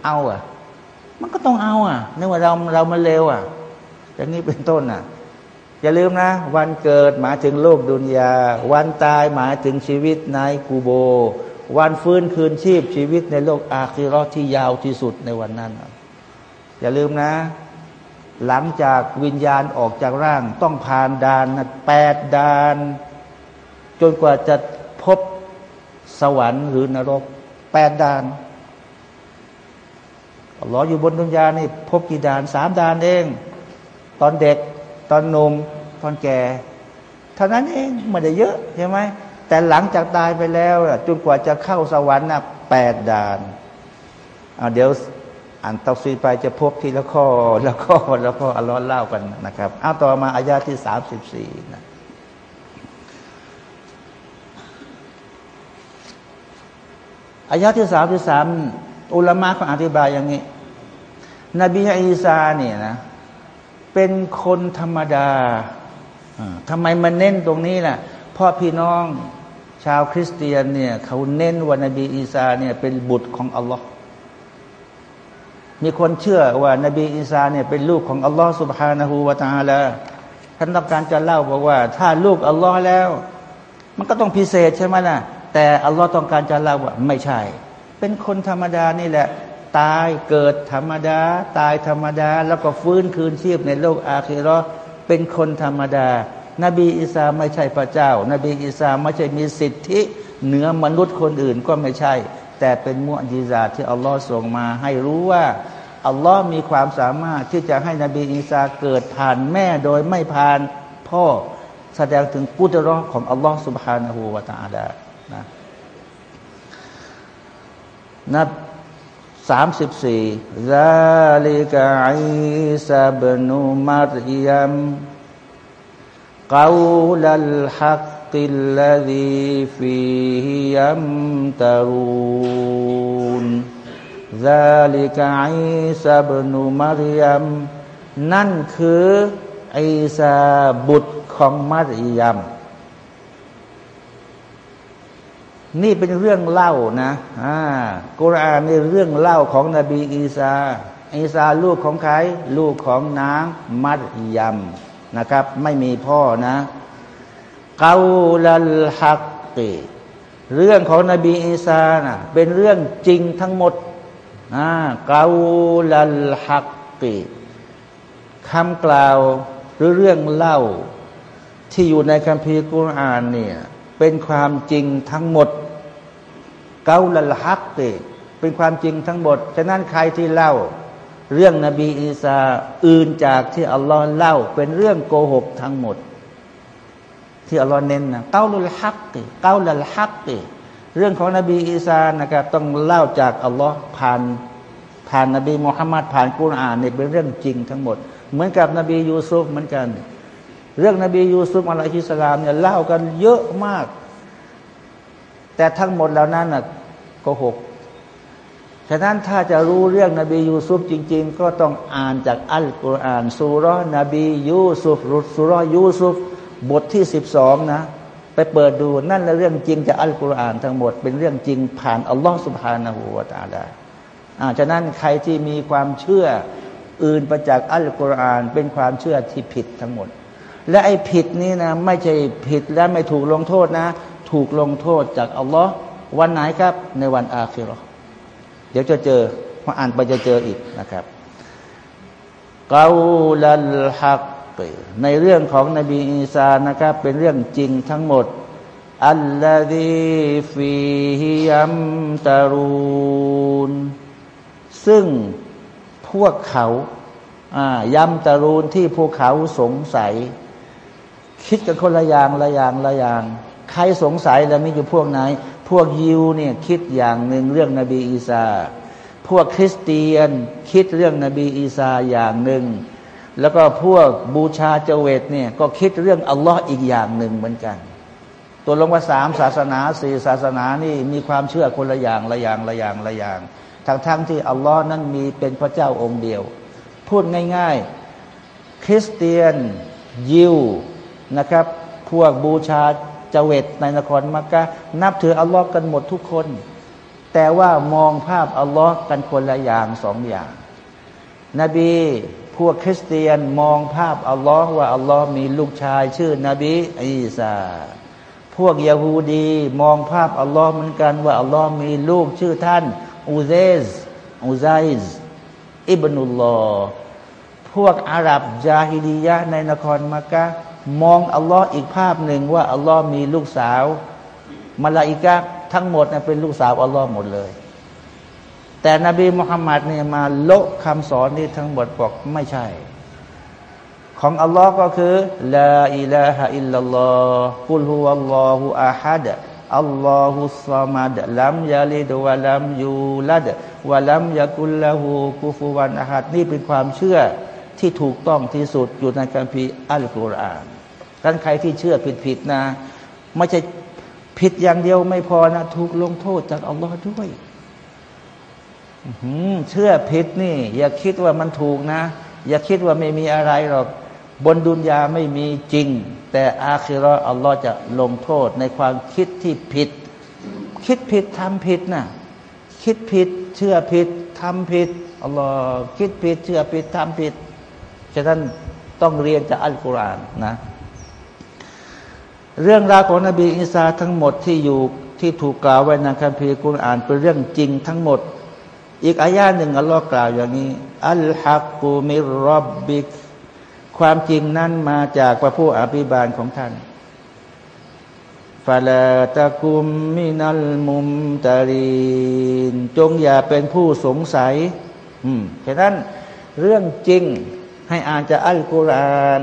เอาอะ มันก็ต้องเอาอะนื่ว่าเราเรามันเร็วอะอย่างนี้เป็นต้นอะ อย่าลืมนะ วันเกิดหมายถึงโลกดุนยา วันตายหมายถึงชีวิตในกูโบ วันฟื้นคืนชีพชีวิตในโลกอาคิรอที่ยาวที่สุดในวันนั้น อย่าลืมนะ หลังจากวิญญาณออกจากร่าง ต้องผ่านด่านแปดด่าน จนกว่าจะพบสวรรค์หรือนรก แปดด่านอัลลอฮ์อยู่บนดุนยานี่พบกี่ด่านสามด่านเอง ตอนเด็ก ตอนหนุ่มตอนแก่เท่านั้นเองไม่ได้เยอะใช่ไหมแต่หลังจากตายไปแล้วจนกว่าจะเข้าสวรรค์นะแปดด่านเอาเดี๋ยวอ่านตัซีไปจะพบทีละข้อล้วก็แล้วก็อัลลอฮ์เล่ากันนะครับ เอาต่อมาอายาที่สามสิบสี่นะ อายะที่สามที่สามอุลามะเขาอธิบายอย่างนี้ นบีอีสาเนี่ยนะ เป็นคนธรรมดาทำไมมันเน้นตรงนี้ล่ะพ่อพี่น้องชาวคริสเตียนเนี่ยเขาเน้นว่านบีอีสาเนี่ยเป็นบุตรของอัลลอฮ์มีคนเชื่อว่านบีอีสาเนี่ยเป็นลูกของอัลลอฮ์สุบฮานาหูวาตาละท่านต้องการจะเล่าบอกว่า ถ้าลูกอัลลอฮ์แล้ว มันก็ต้องพิเศษใช่ไหมล่ะ แต่อัลลอฮ์ต้องการจะเล่าว่าไม่ใช่ เป็นคนธรรมดานี่แหละ ตายเกิดธรรมดา ตายธรรมดา แล้วก็ฟื้นคืนชีพในโลกอาคีรอเป็นคนธรรมดา นบีอิสาไม่ใช่พระเจ้า นบีอิสาไม่ใช่มีสิทธิเหนือมนุษย์คนอื่นก็ไม่ใช่ แต่เป็นมุอจิซาที่อัลลอฮ์ส่งมาให้รู้ว่าอัลลอฮ์มีความสามารถที่จะให้นบีอิสาเกิดผ่านแม่โดยไม่ผ่านพ่อแสดงถึงกุตรอของอัลลอฮ์สุบฮานาหูวาตาลา นะนับสามสิบสี่ซาลิกะอิสาบนุมารยมกาวลัลฮักติลลดีฟีฮิยัมตารูนซาลิกะอิสาบนุมารยมนั่นคืออิสาบุตรของมารยม นี่เป็นเรื่องเล่านะอ่ากุรอานนี่เรื่องเล่าของนบีอีสาอีสาลูกของใคร ลูกของนางมัดยัมนะครับ ไม่มีพ่อนะกาลัลฮักติเรื่องของนบีอีสานะเป็นเรื่องจริงทั้งหมดนะเกาลัลฮักติคำกล่าวหรือเรื่องเล่าที่อยู่ในคัมภีร์กุรอานเนี่ยเป็นความจริงทั้งหมด เกาลลฮักเตเป็นความจริงทั้งหมด ฉะนั้นใครที่เล่า เรื่องนบีอีสาอื่นจากที่อัลลอฮ์เล่า เป็นเรื่องโกหกทั้งหมด ที่อัลลอฮ์เน้นนะเกาลุลฮักเตเกาลลฮักเตเรื่องของนบีอีสานะครับต้องเล่าจากอัลลอฮ์ผ่านผ่านนบีมุฮัมมัดผ่านกุรอานเนี่ยเป็นเรื่องจริงทั้งหมด เหมือนกับนบียูซุฟเหมือนกัน เรื่องนบียูซุฟอะลัยฮิสลามเนี่ยเล่ากันเยอะมาก แต่ทั้งหมดเหล่านั้นน่ะ กหกฉะนั้นถ้าจะรู้เรื่องนบียูซุฟจริง ๆ ก็ต้องอ่านจากอัลกุรอานสุรนบียูซุฟรุสุรยูซุฟบทที่สิบสองนะ ไปเปิดดูนั่นแหละเรื่องจริงจากอัลกุรอานทั้งหมด เป็นเรื่องจริงผ่านอัลลอฮ์สุบฮานาหูวาตาลาอ่าฉะนั้นใครที่มีความเชื่ออื่นประจากอัลกุรอานเป็นความเชื่อที่ผิดทั้งหมด และไอ้ผิดนี้นะไม่ใช่ผิดและไม่ถูกลงโทษนะ ถูกลงโทษจากอัลลอฮ์ วันไหนครับ ในวันอาคิรอเดี๋ยวจะเจอพออ่านไปจะเจออีกนะครับกาลัลฮักในเรื่องของนบีอีสานะครับ เป็นเรื่องจริงทั้งหมดอัลลอฮีฟีฮิยัมตารูนซึ่งพวกเขาย้ำตารูนที่พวกเขาสงสัย คิดกันคนละอย่างละอย่างละอย่าง ใครสงสัยแล้วมีอยู่พวกไหน พวกยิวเนี่ยคิดอย่างหนึ่งเรื่องนบีอีสาพวกคริสเตียนคิดเรื่องนบีอีสาอย่างหนึ่ง แล้วก็พวกบูชาเจเวตเนี่ยก็คิดเรื่องอัลลอฮ์อีกอย่างหนึ่งเหมือนกัน ตัวลงว่าสามศาสนาสี่ศาสนานี่มีความเชื่อคนละอย่างละอย่างละอย่างละอย่างทั้งทั้งที่อัลลอฮ์นั้นมีเป็นพระเจ้าองค์เดียว พูดง่าย ๆ คริสเตียนยิวนะครับ พวกบูชาเจเวตในนครมักกะนับถืออัลลอฮ์กันหมดทุกคน แต่ว่ามองภาพอัลลอฮ์กันคนละอย่างสองอย่าง นบีพวกคริสเตียนมองภาพอัลลอฮ์ว่าอัลลอฮ์มีลูกชายชื่อนบีอีสาพวกยาฮูดีมองภาพอัลลอฮ์เหมือนกันว่าอัลลอฮ์มีลูกชื่อท่านอูเซรอูไซร์ ابن اللهพวกอาหรับจาฮิลียะในนครมักกะ มองอัลลอฮ์อีกภาพหนึ่งว่าอัลลอฮ์มีลูกสาวมาลาอิกะทั้งหมดเป็นลูกสาวอัลลอฮ์หมดเลย แต่นบีมุฮัมมัดเนี่ยมาโละคำสอนนี้ทั้งหมดบอกไม่ใช่ ของอัลลอฮ์ก็คือลาอิลาฮะอิลลัลลอฮ์กุลฮุวัลลอฮุอาฮัดอัลลอฮุสซามัดลัมยาลิดวะลัมยูลัดวะลัมยากุลละหูกุฟุวันอาฮัดนี่เป็นความเชื่อที่ถูกต้องที่สุดอยู่ในคัมภีร์อัลกุรอาน ท่านใครที่เชื่อผิดๆนะ ไม่ใช่ผิดอย่างเดียวไม่พอนะถูกลงโทษจากอัลลอฮ์ด้วยเชื่อผิดนี่ อย่าคิดว่ามันถูกนะ อย่าคิดว่าไม่มีอะไรหรอกบนดุนยาไม่มีจริง แต่อาคิรออัลลอฮ์จะลงโทษในความคิดที่ผิด คิดผิดทำผิดนะคิดผิด เชื่อผิดทำผิดอัลลอฮ์คิดผิด เชื่อผิดทำผิดฉะนั้นต้องเรียนจากอัลกุรอานนะ เรื่องราวของนบีอิสาทั้งหมดที่อยู่ที่ถูกกล่าวไว้ในคัมภีร์กุรอานเป็นเรื่องจริงทั้งหมด อีกอายาหนึ่งอัลลอฮ์กล่าวอย่างนี้ อัลฮักกูมิรับบิกความจริงนั้นมาจากพระผู้อภิบาลของท่านฟาลาตะกุมมินัลมุมตารีนจงอย่าเป็นผู้สงสัย อืมฉะนั้นเรื่องจริงให้อ่านจากอัลกุรอาน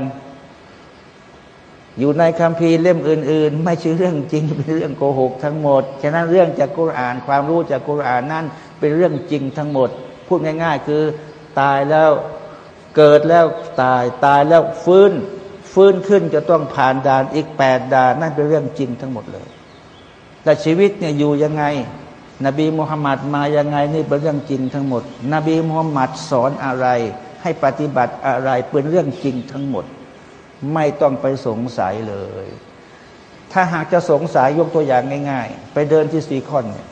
อยู่ในคัมภีร์เล่มอื่น ๆ ไม่ใช่เรื่องจริงเป็นเรื่องโกหกทั้งหมด ฉะนั้นเรื่องจากกุรอานความรู้จากกุรอานนั้นเป็นเรื่องจริงทั้งหมด พูดง่าย ๆ คือตายแล้วเกิดแล้วตายตายแล้วฟื้น ฟื้นขึ้นจะต้องผ่านด่านอีกแปดด่านนั่นเป็นเรื่องจริงทั้งหมดเลย แต่ชีวิตเนี่ยอยู่ยังไง นบีมุฮัมมัดมายังไงนี่เป็นเรื่องจริงทั้งหมด นบีมุฮัมมัดสอนอะไร ให้ปฏิบัติอะไรเป็นเรื่องจริงทั้งหมด ไม่ต้องไปสงสัยเลย ถ้าหากจะสงสัยยกตัวอย่างง่าย ๆ ไปเดินที่ซีคอนเนี่ย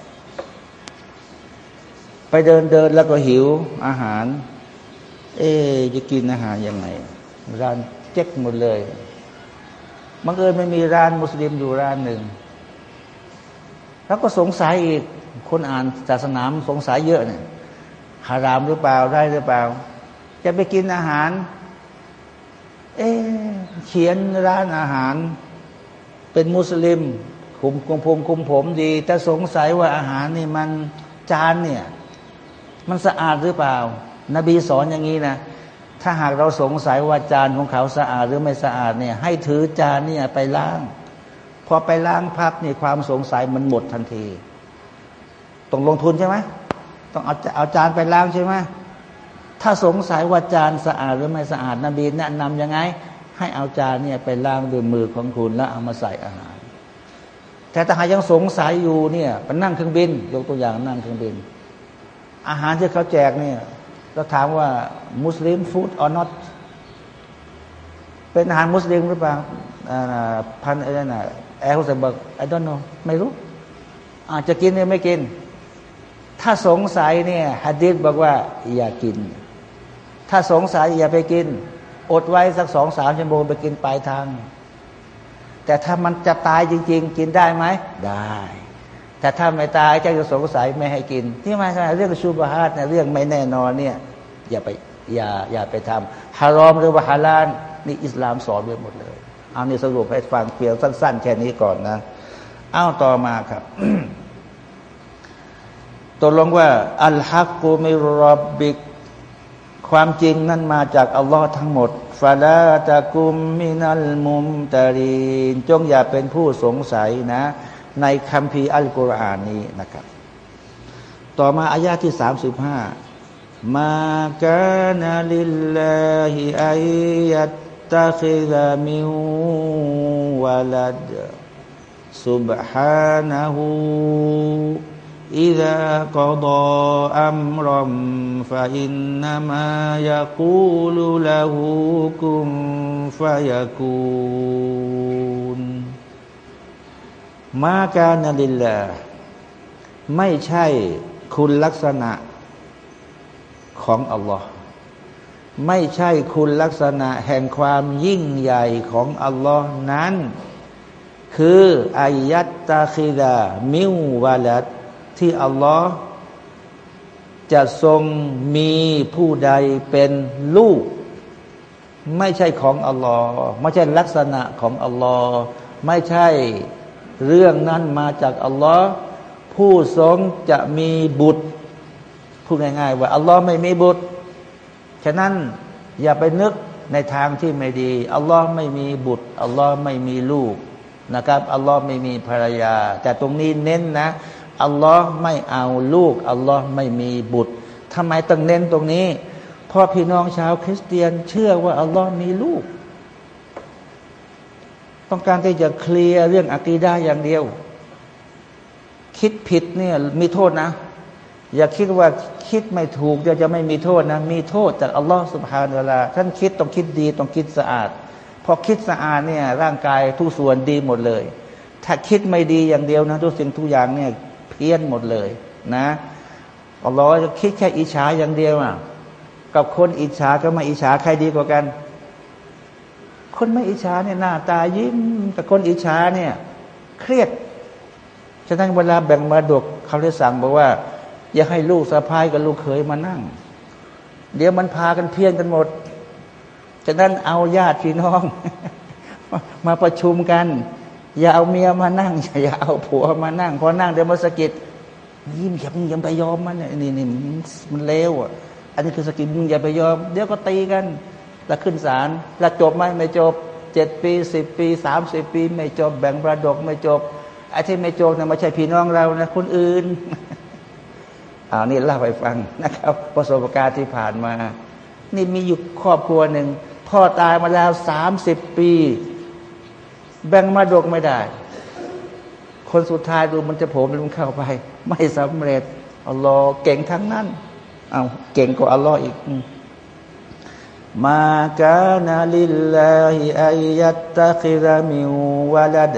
ไปเดินเดินแล้วก็หิวอาหาร เอ๊จะกินอาหารยังไง ร้านเจ๊กหมดเลยบังเอิญไม่มีร้านมุสลิมอยู่ร้านหนึ่ง แล้วก็สงสัยอีกคนอ่านศาสนาสงสัยเยอะเนี่ยฮารามหรือเปล่าได้หรือเปล่า จะไปกินอาหาร เอเขียนร้านอาหาร เป็นมุสลิม คุมคุมผมคุมผมดี แต่สงสัยว่าอาหารนี่มันจานเนี่ย มันสะอาดหรือเปล่า นบีสอนอย่างนี้นะถ้าหากเราสงสัยว่าจานของเขาสะอาดหรือไม่สะอาดเนี่ย ให้ถือจานเนี่ยไปล้าง พอไปล้างพักนี่ยความสงสัยมันหมดทันที ต้องลงทุนใช่ไหมต้องเอาเอาจานไปล้างใช่ไหม ถ้าสงสัยว่าจานสะอาดหรือไม่สะอาดนบีแนะนำยังไง ให้เอาจานเนี่ยไปล้างด้วยมือของคุณแล้วเอามาใส่อาหาร แต่ถ้าหายังสงสัยอยู่เนี่ยไปนั่งเครื่องบิน ยกตัวอย่างนั่งเครื่องบิน อาหารที่เขาแจกเนี่ยเราถามว่ามุสลิมฟู้ดออ not เป็นอาหารมุสลิมหรือเปล่าพันอะไรนะแอร์โฮสเตสบอกไอ้ดอนโนไม่รู้ อาจจะกินหรือไม่กิน ถ้าสงสัยเนี่ยฮัดดิษบอกว่าอย่ากิน ถ้าสงสัยอย่าไปกิน อดไว้สักสองสามชั่วโมงไปกินปลายทาง แต่ถ้ามันจะตายจริง ๆ กินได้ไหม ได้ แต่ถ้าไม่ตายจะสงสัยไม่ให้กิน ที่มาเรื่องชูบาฮัดเนี่ยเรื่องไม่แน่นอนเนี่ยอย่าไปอย่าอย่าไปทำฮารอมหรือว่าฮาลานนี่อิสลามสอนไว้หมดเลย เอานี่สรุปให้ฟังเพียงสั้น ๆ แค่นี้ก่อนนะเอาต่อมาครับตกลงว่าอัลฮักกูมิรอบบิก ความจริงนั้นมาจากอัลลอฮ์ทั้งหมดฟาลาตะกุมมินัลมุมตารีน จงอย่าเป็นผู้สงสัยนะ ในคัมภีร์อัลกุรอานนี้นะครับ ต่อมาอายาที่สามสิบห้ามากานาลิลลาฮิอัยยัตตะคิดะมิวะลัด سبحانه إذا قضى أمرا فإنما يقول له كن فيكون ما كان لله ไม่ใช่คุณลักษณะของอัลลอฮ์ไม่ใช่คุณลักษณะแห่งความยิ่งใหญ่ของอัลลอฮ์นั้นคืออายัตตาคิดามิววาลัด ที่อัลลอฮ์จะทรงมีผู้ใดเป็นลูก ไม่ใช่ของอัลลอฮ์ไม่ใช่ลักษณะของอัลลอฮ์ไม่ใช่เรื่องนั้นมาจากอัลลอฮ์ผู้ทรงจะมีบุตรพูดง่ายๆว่าอัลลอฮ์ไม่มีบุตร ฉะนั้นอย่าไปนึกในทางที่ไม่ดี อัลลอฮ์ไม่มีบุตร อัลลอฮ์ไม่มีลูกนะครับ อัลลอฮ์ไม่มีภรรยา แต่ตรงนี้เน้นนะ อัลลอฮ์ไม่เอาลูก อัลลอฮ์ไม่มีบุตรทำไมต้องเน้นตรงนี้พราะพี่น้องชาวคริสเตียนเชื่อว่าอัลลอฮ์มีลูก ต้องการที่จะเคลียร์เรื่องอะกีดาอย่างเดียว คิดผิดเนี่ยมีโทษนะ อย่าคิดว่าคิดไม่ถูกเดี๋ยวจะไม่มีโทษนะ มีโทษจากอัลลอฮ์สุบฮานาลาท่านคิดต้องคิดดีต้องคิดสะอาดพอคิดสะอาดเนี่ยร่างกายทุกส่วนดีหมดเลย ถ้าคิดไม่ดีอย่างเดียวนะทุกสิ่งทุกอย่างเนี่ย เพี้ยนหมดเลยนะอัลลอฮ์จะคิดแค่อิจฉาอย่างเดียวอะกับคนอิจฉาก็มาอิจฉาใครดีกว่ากัน คนไม่อิจฉาเนี่ยหน้าตายิ้มแต่คนอิจฉาเนี่ย เครียดฉะนั้นเวลาแบ่งมาดกเขาเลยสั่งบอกว่า อย่าให้ลูกสะพายกับลูกเขยมานั่ง เดี๋ยวมันพากันเพี้ยนกันหมดฉะนั้นเอาญาติพี่น้อง มาประชุมกัน อย่าเอาเมียมานั่ง อย่าเอาผัวมานั่งพอนั่งเดี๋ยวมาสกิดยิ้มอย่ามึงอย่าไปยอมมันนี่นี่มันเลวอะ อันนี้คือสกิดมึงอย่าไปยอม เดี๋ยวก็ตีกัน แล้วขึ้นศาลแล้วจบไหมไม่จบเจ็ดปีสิบปีสามสิบปี ไม่จบแบ่งประดกไม่จบไอ้ที่ไม่จบเนี่ยไม่ใช่พี่น้องเรานะคนอื่นอ่านี่เล่าไปฟังนะครับ ประสบการณ์ที่ผ่านมา นี่มีอยู่ครอบครัวหนึ่งพ่อตายมาแล้วสามสิบปี แบ่งมาดกไม่ได้ คนสุดท้ายดูมันจะผมมันเข้าไป ไม่สำเร็จอัลลอฮ์เก่งทั้งนั้นเอาเก่งกว่าอัลลอฮ์อีกมากานาลิลลาฮิอายัตตะคิรามิวาลด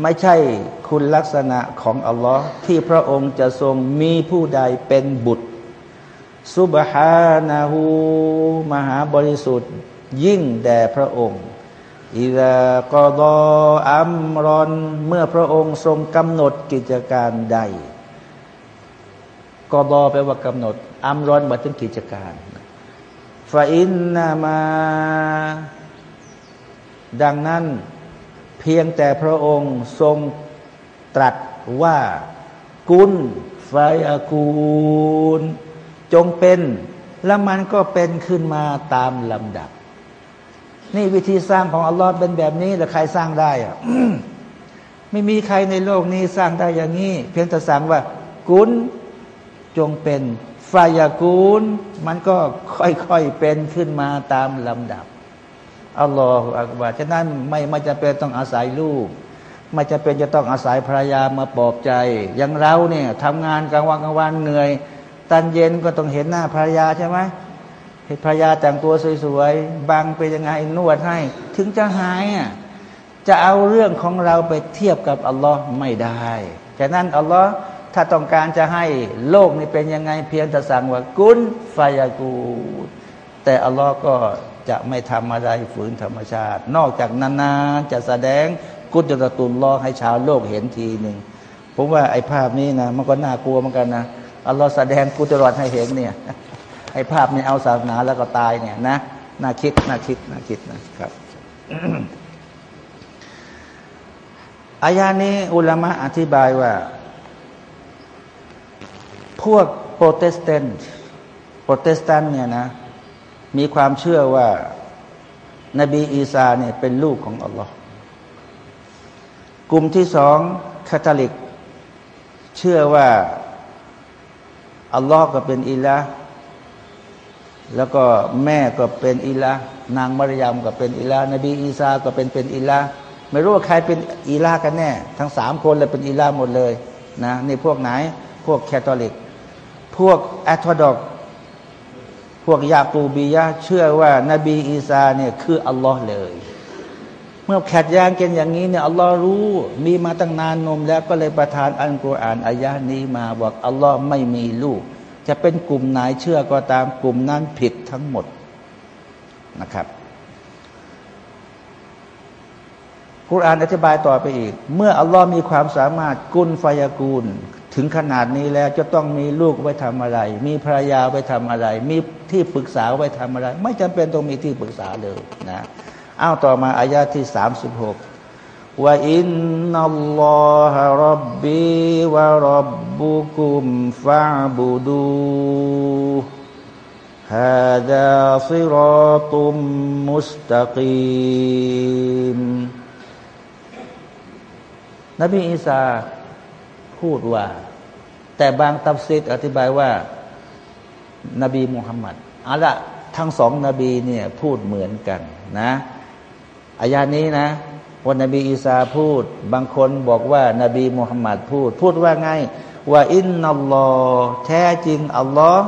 ไม่ใช่คุณลักษณะของอัลลอฮ์ที่พระองค์จะทรงมีผู้ใดเป็นบุตรซุบฮานาหูมหาบริสุทธิ์ยิ่งแด่พระองค์ อิดากอดออัมรอน เมื่อพระองค์ทรงกำหนดกิจการใดกอดอแปลว่ากำหนด อัมรอนมาถึงกิจการฟาอินนามา ดังนั้นเพียงแต่พระองค์ทรงตรัสว่ากุลไฟอากูล จงเป็น แล้วมันก็เป็นขึ้นมาตามลำดับ นี่วิธีสร้างของอัลลอฮ์เป็นแบบนี้แล้วใครสร้างได้อะไม่มีใครในโลกนี้สร้างได้อย่างนี้ เพียงแต่สั่งว่า กุลจงเป็นไฟากูลมันก็ค่อยๆเป็นขึ้นมาตามลำดับอัลลอฮฺอักบารฉะนั้นไม่ไม่จะเป็นต้องอาศัยลูก ไม่จะเป็นจะต้องอาศัยภรรยามาปลอบใจ อย่างเราเนี่ยทำงานกลางวันกลางวันเหนื่อย ตอนเย็นก็ต้องเห็นหน้าภรรยาใช่ไหม เห็นภรรยาแต่งตัวสวยๆบางเป็นยังไงนวดให้ ถึงจะหายอะจะเอาเรื่องของเราไปเทียบกับอัลลอฮ์ไม่ได้ฉะนั้นอัลลอฮ์ถ้าต้องการจะให้โลกนี้เป็นยังไงเพียงแต่สั่งว่ากุนไฟยากูแต่อัลลอฮ์ก็จะไม่ทำอะไรฝืนธรรมชาติ นอกจากนานๆจะแสดงกุศลตุลลอให้ชาวโลกเห็นทีหนึ่งผมว่าไอ้ภาพนี้นะมันก็น่ากลัวเหมือนกันนะอัลลอฮ์แสดงกุศลให้เห็นเนี่ย ไอ้ภาพนี้เอาศาสนาแล้วก็ตายเนี่ยนะน่าคิดน่าคิดน่าคิดนะครับอายานี้อุลามะอธิบายว่า พวกโปรเตสแตนต์โปรเตสแตนต์เนี่ยนะ มีความเชื่อว่า นบีอีสาเนี่ยเป็นลูกของอัลลอฮ์กลุ่มที่สองคาทอลิก เชื่อว่าอัลลอฮ์ก็เป็นอิละ แล้วก็แม่ก็เป็นอิละนางมารยามก็เป็นอิละนบีอีสาก็เป็นเป็นอิละไม่รู้ว่าใครเป็นอิละกันแน่ ทั้งสามคนเลยเป็นอิละหมดเลยนะนี่พวกไหนพวกแคทอลิก พวกแอทอดอกพวกยาตูบียะเชื่อว่านาบีอีสาเนี่ยคืออัลลอฮ์เลย เมื่อขัดแย้งกันอย่างนี้เนี่ยอัลลอฮ์รู้มีมาตั้งนานนมแล้วก็เลยประทานอัลกุรอานอายะนี้มาบอกอัลลอฮ์ไม่มีลูก จะเป็นกลุ่มไหนเชื่อก็ตามกลุ่มนั้นผิดทั้งหมดนะครับกุรอานอธิบายต่อไปอีก เมื่ออัลลอฮ์มีความสามารถกุลฟยากูล ถึงขนาดนี้แล้วจะต้องมีลูกไว้ทำอะไร มีภรรยาไว้ทำอะไร มีที่ปรึกษาไว้ทำอะไร ไม่จำเป็นต้องมีที่ปรึกษาเลยนะอ้าวต่อมาอายาที่สามสิบหก ว่าอินนัลลอฮะรับบีวะรับบุคุมฟะบูดูฮาดาซิรอตุมมุสตะกีมนบีอีสาพูดว่า แต่บางตัฟซิดอธิบายว่า นบีมุฮัมมัดเอาละทั้งสองนบีเนี่ยพูดเหมือนกันนะอายานี้นะ ว่านบีอีสาพูด บางคนบอกว่านบีมุฮัมมัดพูด พูดว่าไง ว่าอินนัลลอฮ์แท้จริงอัลลอฮ์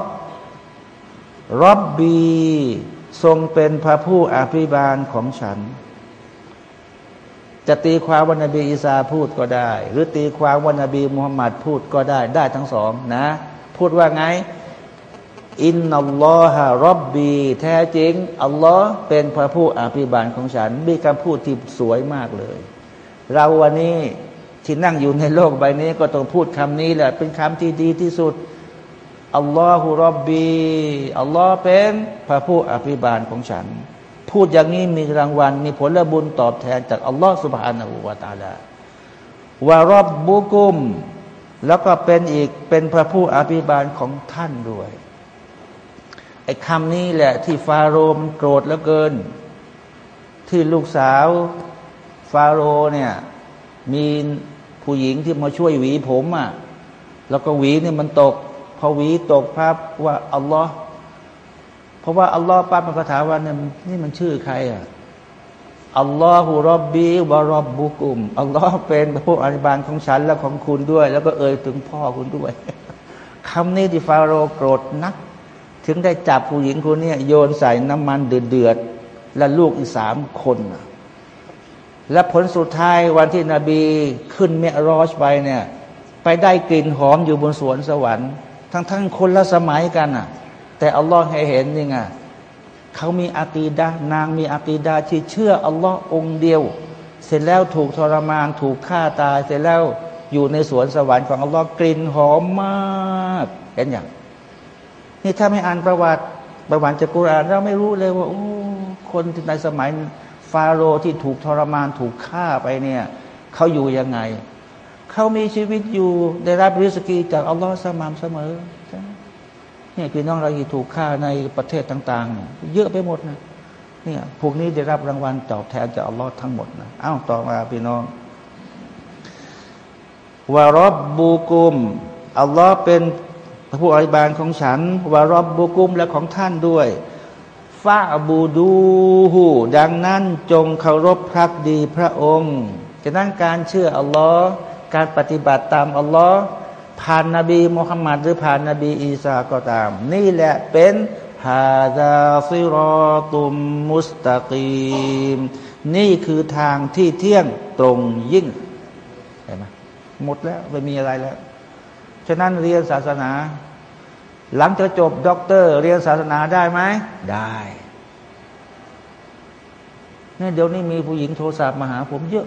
รับบีทรงเป็นพระผู้อภิบาลของฉัน จะตีความว่านบีอีสาพูดก็ได้ หรือตีความว่านบีมุฮัมมัดพูดก็ได้ได้ทั้งสองนะ พูดว่าไง อินนัลลอฮะรับบีแท้จริง อัลลอฮ์เป็นพระผู้อภิบาลของฉัน มีคำพูดที่สวยมากเลย เราวันนี้ที่นั่งอยู่ในโลกใบนี้ก็ต้องพูดคำนี้แหละ เป็นคำที่ดีที่สุด อัลลอฮุรับบีอัลลอฮ์เป็นพระผู้อภิบาลของฉัน พูดอย่างนี้มีรางวัล มีผลบุญตอบแทนจากอัลลอฮฺสุบฮานาอูวาตาลาวารบบุกุม แล้วก็เป็นอีกเป็นพระผู้อภิบาลของท่านด้วย ไอ้คำนี้แหละ ที่ฟาโรห์มันโกรธเหลือเกิน ที่ลูกสาวฟาโรห์เนี่ย มีผู้หญิงที่มาช่วยหวีผมอะ่ะแล้วก็หวีเนี่ยมันตก พอหวีตกภาพว่าอัลลอฮ์เพราะว่าอัลลอฮ์ป้ามันก็ถามว่าเนี่ยนี่มันชื่อใครอะอัลลอฮฺรบบีวะรบบุกุมอัลลอฮ์เป็นผู้อธิบาลของฉันและของคุณด้วย แล้วก็เอ่ยถึงพ่อคุณด้วยคำนี้ที่ฟาโรห์โกรธนัก ถึงได้จับผู้หญิงคนนี้โยนใส่น้ำมันเดือดๆและลูกอีกสามคนและผลสุดท้ายวันที่นบีขึ้นเมรอชไปเนี่ย ไปได้กลิ่นหอมอยู่บนสวนสวรรค์ ทั้งๆคนละสมัยกันอะ แต่อัลลอฮ์ให้เห็นนี่ไงเขามีอากีดะนางมีอากีดาที่เชื่ออัลลอฮ์องเดียว เสร็จแล้วถูกทรมานถูกฆ่าตายเสร็จแล้วอยู่ในสวนสวรรค์ของอัลลอฮ์กลิ่นหอมมาก เห็นอย่าง นี่ถ้าไม่อ่านประวัติประวัติจากกุรอานเราไม่รู้เลยว่าโอ้คนในสมัยฟาโรห์ที่ถูกทรมานถูกฆ่าไปเนี่ยเขาอยู่ยังไงเขเขามีชีวิตอยู่ได้รับริสกีจากอัลลอฮ์สม่ำเสมอเนี่ยพี่น้องเราที่ถูกฆ่าในประเทศต่างๆ เยอะไปหมดนะเนี่ยพวกนี้ได้รับรางวัลตอบแทนจากอัลลอฮ์ทั้งหมดนะอ้าวต่อมาพี่น้องวารบบูกุมอัลลอฮ์เป็น ผู้อภิบาลของฉันวารบบูกุมและของท่านด้วยฟาบูดูหูดังนั้นจงเคารพพักดีพระองค์ฉะนั้นการเชื่ออัลลอฮ์การปฏิบัติตามอัลลอฮ์ผ่านนบีมุฮัมมัดหรือผ่านนบีอีสาก็ตาม นี่แหละเป็นฮาดาซิรอตุมมุสตะกีม นี่คือทางที่เที่ยงตรงยิ่งเห็นไหมหมดแล้วไม่มีอะไรแล้ว ฉะนั้นเรียนศาสนา หลังจากจบด็อกเตอร์เรียนศาสนาได้ไหมได้เนี่ยเดี๋ยวนี้มีผู้หญิงโทรศัพท์มาหาผมเยอะ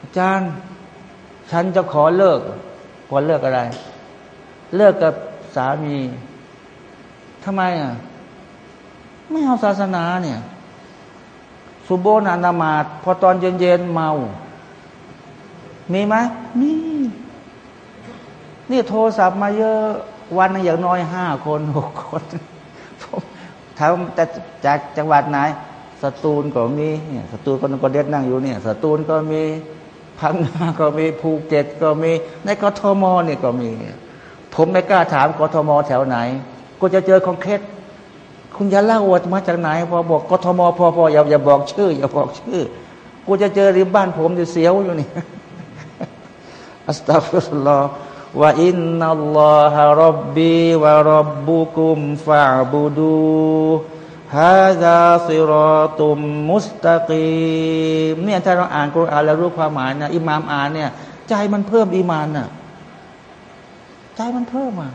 อาจารย์ ฉันจะขอเลิกขอเลิกอะไร เลิกกับสามีทำไมอะ ไม่เอาศาสนาเนี่ย สุโบนานามาตพอตอนเย็นๆเมา มีไหมมี นี่โทรศัพท์มาเยอะ วันนึงอย่างน้อยห้าคนหกคนถามแต่จากจังหวัดไหนสตูลก็มีเนี่ยสตูลคนก็เด็ดนั่งอยู่เนี่ยสตูลก็มีพังงาก็มีภูเก็ตก็มี ในกทมเนี่ยก็มี ผมไม่กล้าถามกทมแถวไหน ก็จะเจอคอนเคสคุณยาเล่าว่ามาจากไหน พอบอกกทมพอพออย่าอย่าบอกชื่อ อย่าบอกชื่อ กูจะเจอริมบ้านผมจะเสียวอยู่นี่อัสตัฟุลลอฮ์ ว่าอินนัลลอฮะรับบีวะรับบุกุมฟะบูดูฮาซาซิรอตุมมุสตะกีมเนี่ยถ้าเราอ่านกุรอานแล้วรู้ความหมายนะอิหมามอ่านเนี่ยใจมันเพิ่มอีมานน่ะใจมันเพิ่มอะ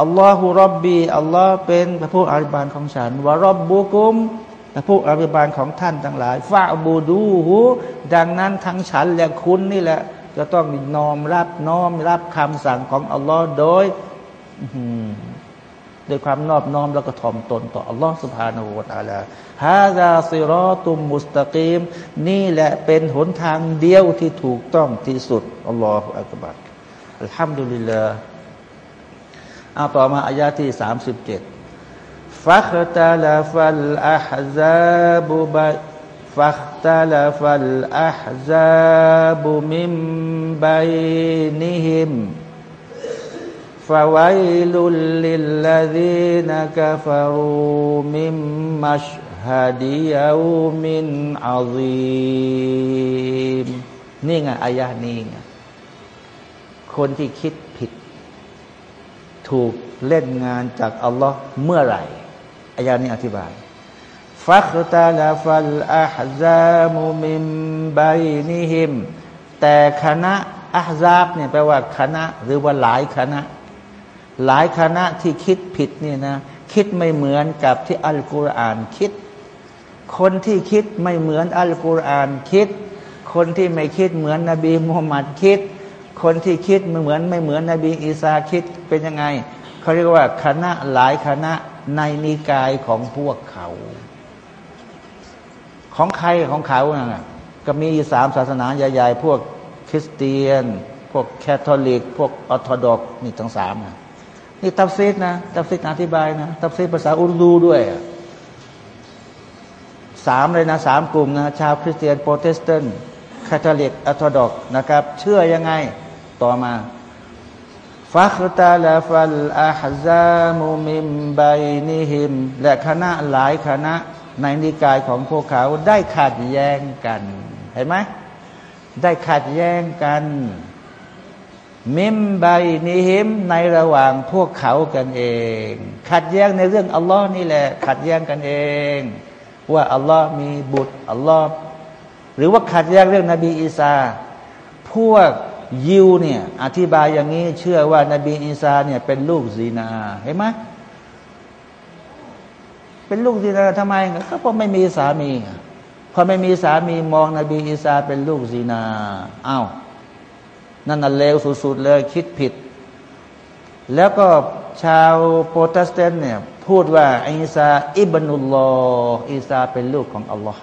อัลลอฮฺรับบีอัลลอฮ์เป็นพระผู้อภิบาลของฉันวะรับบุกุมพระผู้อภิบาลของท่านทั้งหลายฟาบูดูหูดังนั้นทั้งฉันและคุณนี่แหละ จะต้องน้อมรับน้อมรับคำสั่งของอัลลอฮ์โดยด้วยความนอบน้อมแล้วก็ถ่อมตนต่ออัลลอฮ์สุบฮานาอูตาลาฮาซาซิรอตุมมุสตะกีม นี่แหละเป็นหนทางเดียวที่ถูกต้องที่สุดอัลลอฮฺอักบัรอัลฮัมดุลิลลาเอาต่อมาอายาที่สามสิบเจ็ดฟักตาลาฟัลอาฮซาบุบะ ฟักตาลาฟัลอาฮซาบุมิมบัยนิฮิม فويل للذين كفروا من مشهد يوم عظيم นี่ไงอายะนี้ไงคนที่คิดผิด ถูกเล่นงานจากอัลลอฮ์เมื่อไหร่อายะนี้อธิบาย ฟักตาลาฟัลอาฮซามุมิมบายนิฮิม แต่คณะอาฮซาบเนี่ยแปลว่าคณะ หรือว่าหลายคณะ หลายคณะที่คิดผิดนี่นะ คิดไม่เหมือนกับที่อัลกุรอานคิด คนที่คิดไม่เหมือนอัลกุรอานคิด คนที่ไม่คิดเหมือนนบีมุฮัมมัดคิด คนที่คิดไม่เหมือนไม่เหมือนนบีอีสาคิดเป็นยังไงเขาเรียกว่าคณะหลายคณะในนิกายของพวกเขา ของใครของเขาน่ะก็มีสามศาสนาใหญ่ๆ พวกคริสเตียน พวกแคทอลิก พวกออร์โธดอกซ์นี่ทั้งสามนะนี่ตัฟซีรนะตัฟซีรอธิบายนะตัฟซีรภาษาอุรดูด้วยสามเลยนะสามกลุ่มนะชาวคริสเตียนโปรเตสแตนต์คาทอลิกออร์โธดอกซ์นะครับ เชื่อยังไงต่อมาفاختلف الأحزاب من بينهم และคณะหลายคณะ ในนิกายของพวกเขาได้ขัดแย้งกัน เห็นไหมได้ขัดแย้งกัน มิมใบนิหิมในระหว่างพวกเขากันเอง ขัดแย้งในเรื่องอัลลอฮ์นี่แหละ ขัดแย้งกันเอง ว่าอัลลอฮ์มีบุตรอัลลอฮ์หรือว่าขัดแย้งเรื่องนบีอีสาพวกยิวเนี่ยอธิบายอย่างนี้เชื่อว่านบีอีสาเนี่ยเป็นลูกซีนาเห็นไหม เป็นลูกซีนาทำไมก็เพราะไม่มีสามีพอไม่มีสามีมองนบีอีสาเป็นลูกซีนาอ้าวนั่นน่ะเลวสุดๆเลยคิดผิด แล้วก็ชาวโปรเตสแตนต์เนี่ยพูดว่าعيسى ابن اللهอิสาเป็นลูกของอัลลอฮ์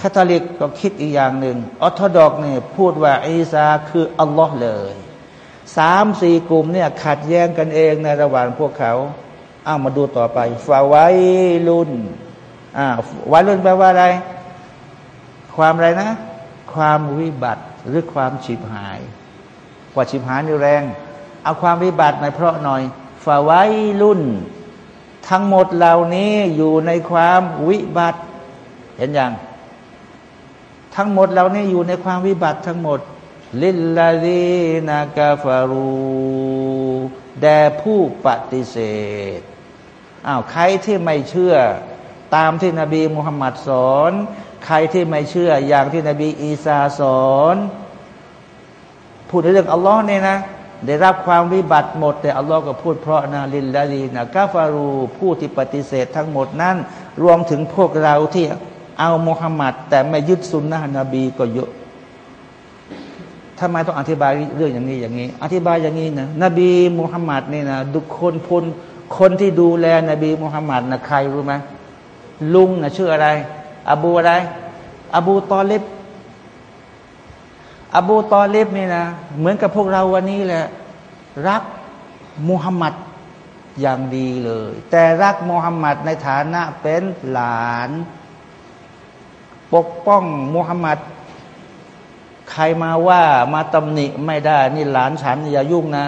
คาทอลิกก็คิดอีกอย่างหนึ่งออร์โธดอกซ์เนี่ยพูดว่าอีสาคืออัลลอฮ์เลยสามสี่กลุ่มเนี่ยขัดแย้งกันเองในระหว่างพวกเขา อามาดูต่อไปฟาไวลุนอ่าไวลุนแปลว่าอะไร ความอะไรนะ ความวิบัติหรือความฉิบหายกว่าฉิบหายนี่แรง เอาความวิบัติในเพราะหน่อยฟาไวลุนทั้งหมดเหล่านี้อยู่ในความวิบัติ เห็นยังทั้งหมดเหล่านี้อยู่ในความวิบัติทั้งหมด ลิลลาดีนากาฟารูแด่ผู้ปฏิเสธ อ้าวใครที่ไม่เชื่อตามที่นบีมุฮัมมัดสอน ใครที่ไม่เชื่ออย่างที่นบีอีสาสอนพูดในเรื่องอัลลอฮ์เนี่ยนะ ได้รับความวิบัติหมด แต่อัลลอฮ์ก็พูดเพราะนาลินลาดีนะกาฟารูผู้ที่ปฏิเสธทั้งหมดนั้น รวมถึงพวกเราที่เอามุฮัมมัดแต่ไม่ยึดสุนนะนบีก็เยอะทำไมต้องอธิบายเรื่องอย่างนี้อย่างนี้ อธิบายอย่างนี้นะนบีมุฮัมมัดเนี่ยนะดุคนพล คนที่ดูแลนบีมุฮัมมัดนะใครรู้ไหมลุงนะชื่ออะไร อบูอะไร อบูตอลิบอบูตอลิบนี่นะเหมือนกับพวกเราวันนี้แหละ รักมุฮัมมัดอย่างดีเลย แต่รักมุฮัมมัดในฐานะเป็นหลาน ปกป้องมุฮัมมัดใครมาว่ามาตำหนิไม่ได้ นี่หลานฉันอย่ายุ่งนะ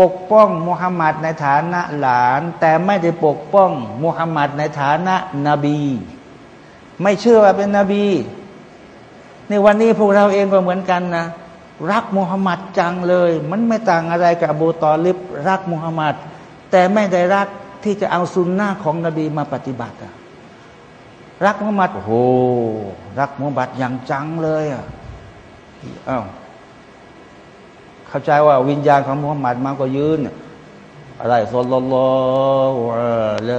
ปกป้องมุฮัมมัดในฐานะหลาน แต่ไม่ได้ปกป้องมุฮัมมัดในฐานะนบี ไม่เชื่อว่าเป็นนบีในวันนี้พวกเราเองก็เหมือนกันนะ รักมุฮัมมัดจังเลย มันไม่ต่างอะไรกับอบูตอลิบรักมุฮัมมัดแต่ไม่ได้รักที่จะเอาสุนนะของนบีมาปฏิบัติอะรักมุฮัมมัดโอ้โหรักมุฮัมมัดอย่างจังเลยอะอ้าว เข้าใจว่าวิญญาณของมุฮัมมัดมันก็ยืนอะไรสุลลัลลอฮุอะล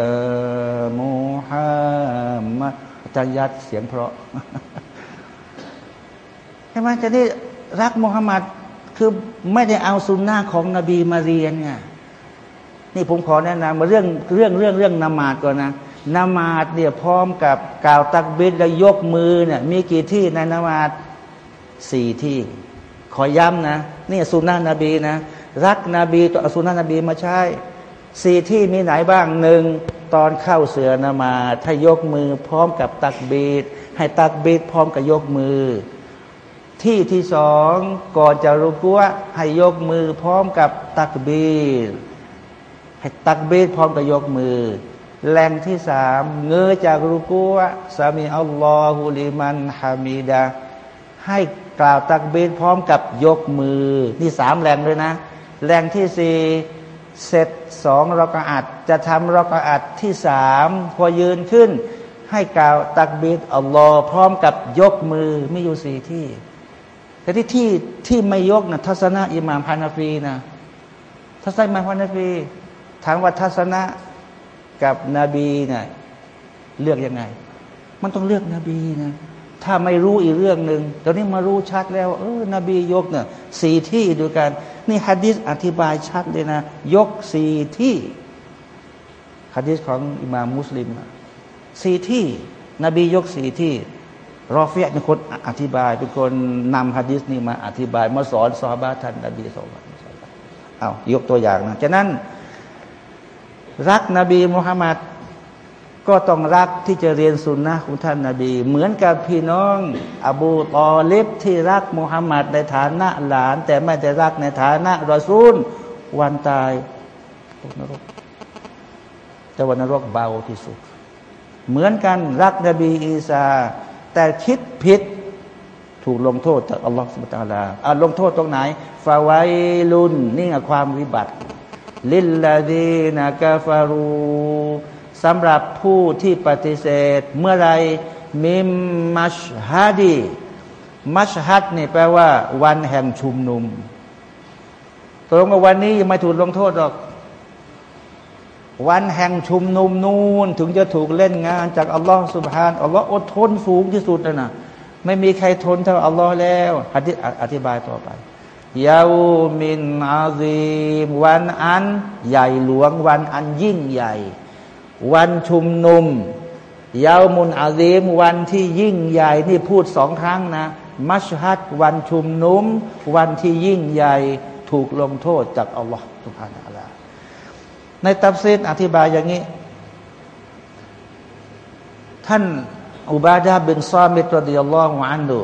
มุฮัมมัดอาจะยัดเสียงเพราะใช่ไหมจะได้รักมุฮัมมัดคือไม่ได้เอาสุนนะของนบีมาเรียนไงนี่ผมขอแนะนำมาเรื่องเรื่องเรื่องเรื่องนมาดก่อนนะนมาดเนี่ยพร้อมกับกล่าวตักบิดแล้วยกมือเนี่ยมีกี่ที่ในนมาดสี่ที่ ขอย้ำนะ นี่สุนนะนบีนะ รักนบีตัวสุนนะนบีมาใช้สี่ที่มีไหนบ้างหนึ่งตอนเข้าเสือนมาถ้ายกมือพร้อมกับตักบีดให้ตักบีดพร้อมกับยกมือ ที่ที่สองก่อนจะรุกัวให้ยกมือพร้อมกับตักบีดให้ตักบีดพร้อมกับยกมือแหล่งที่สามเงยจากรุกัวสามีอัลลอฮุลิมันฮามิดาให้ กล่าวตักบีรพร้อมกับยกมือ นี่สามแรงเลยนะ แรงที่สี่เสร็จสองรกอัดจะทำรกอัดที่สามพอยืนขึ้น ให้กล่าวตักบีรอัลลอฮ์พร้อมกับยกมือไม่อยู่สี่ที่ แต่ที่ที่ที่ไม่ยกนะทัศนะอิหม่ามพานาฟีนะทัศนะอิหม่ามพานาฟีถามว่าทัศนะกับนบีเนะี่ยเลือกยังไง มันต้องเลือกนบีนะ ถ้าไม่รู้อีกเรื่องหนึ่งตอนนี้มารู้ชัดแล้วเออนบียกเนี่ยสี่ที่ด้วยกัน นี่ฮะดิษอธิบายชัดเลยนะ ยกสี่ที่ฮะดิษของอิมามมุสลิมสี่ที่ นบียกสี่ที่รอฟียเป็นคนอธิบาย เป็นคนนำฮะดิษนี้มาอธิบายมาสอนซอฮาบะท่านนบีสอนเอายกตัวอย่างนะฉะนั้น รักนบีมุฮัมมัด ก็ต้องรักที่จะเรียนสุนนะของท่านนาบี เหมือนกับพี่น้อง อบูตอเลิบที่รักมุฮัมมัดในฐานะหลาน แต่ไม่ได้รักในฐานะรอซูล วันตายตกนรกแต่วันนรกเบาที่สุด เหมือนกันรักนบีอีสาแต่คิดผิดถูกลงโทษจากอัลลอฮฺสุบตาลาอ่าลงโทษตรงไหนฟาไวลุนนี่ความวิบัติ ลิลลาดีนากาฟารู สำหรับผู้ที่ปฏิเสธ เมื่อไรมิมมัชฮัดีมัชฮัดนี่แปลว่า วันแห่งชุมนุม ตรงกับวันนี้ยังไม่ถูกลงโทษหรอก วันแห่งชุมนุมนูนถึงจะถูกเล่นงานจากอัลลอฮฺสุบฮานอัลลอฮฺอดทนสูงที่สุดเลยนะไม่มีใครทนเท่าอัลลอฮ์แล้วอธิอธิบายต่อไปยาวมินอาซีมวันอัน ใหญ่หลวงวันอันยิ่งใหญ่ วันชุมนุมยาวมุนอาซีมวันที่ยิ่งใหญ่นี่พูดสองครั้งนะ مشهدวันชุมนุม วันที่ยิ่งใหญ่ถูกลงโทษจากอัลลอฮฺทุกานาลาในตัฟซีรอธิบายอย่างนี้ ท่านอุบาดาบินซามิตرضي الله عنه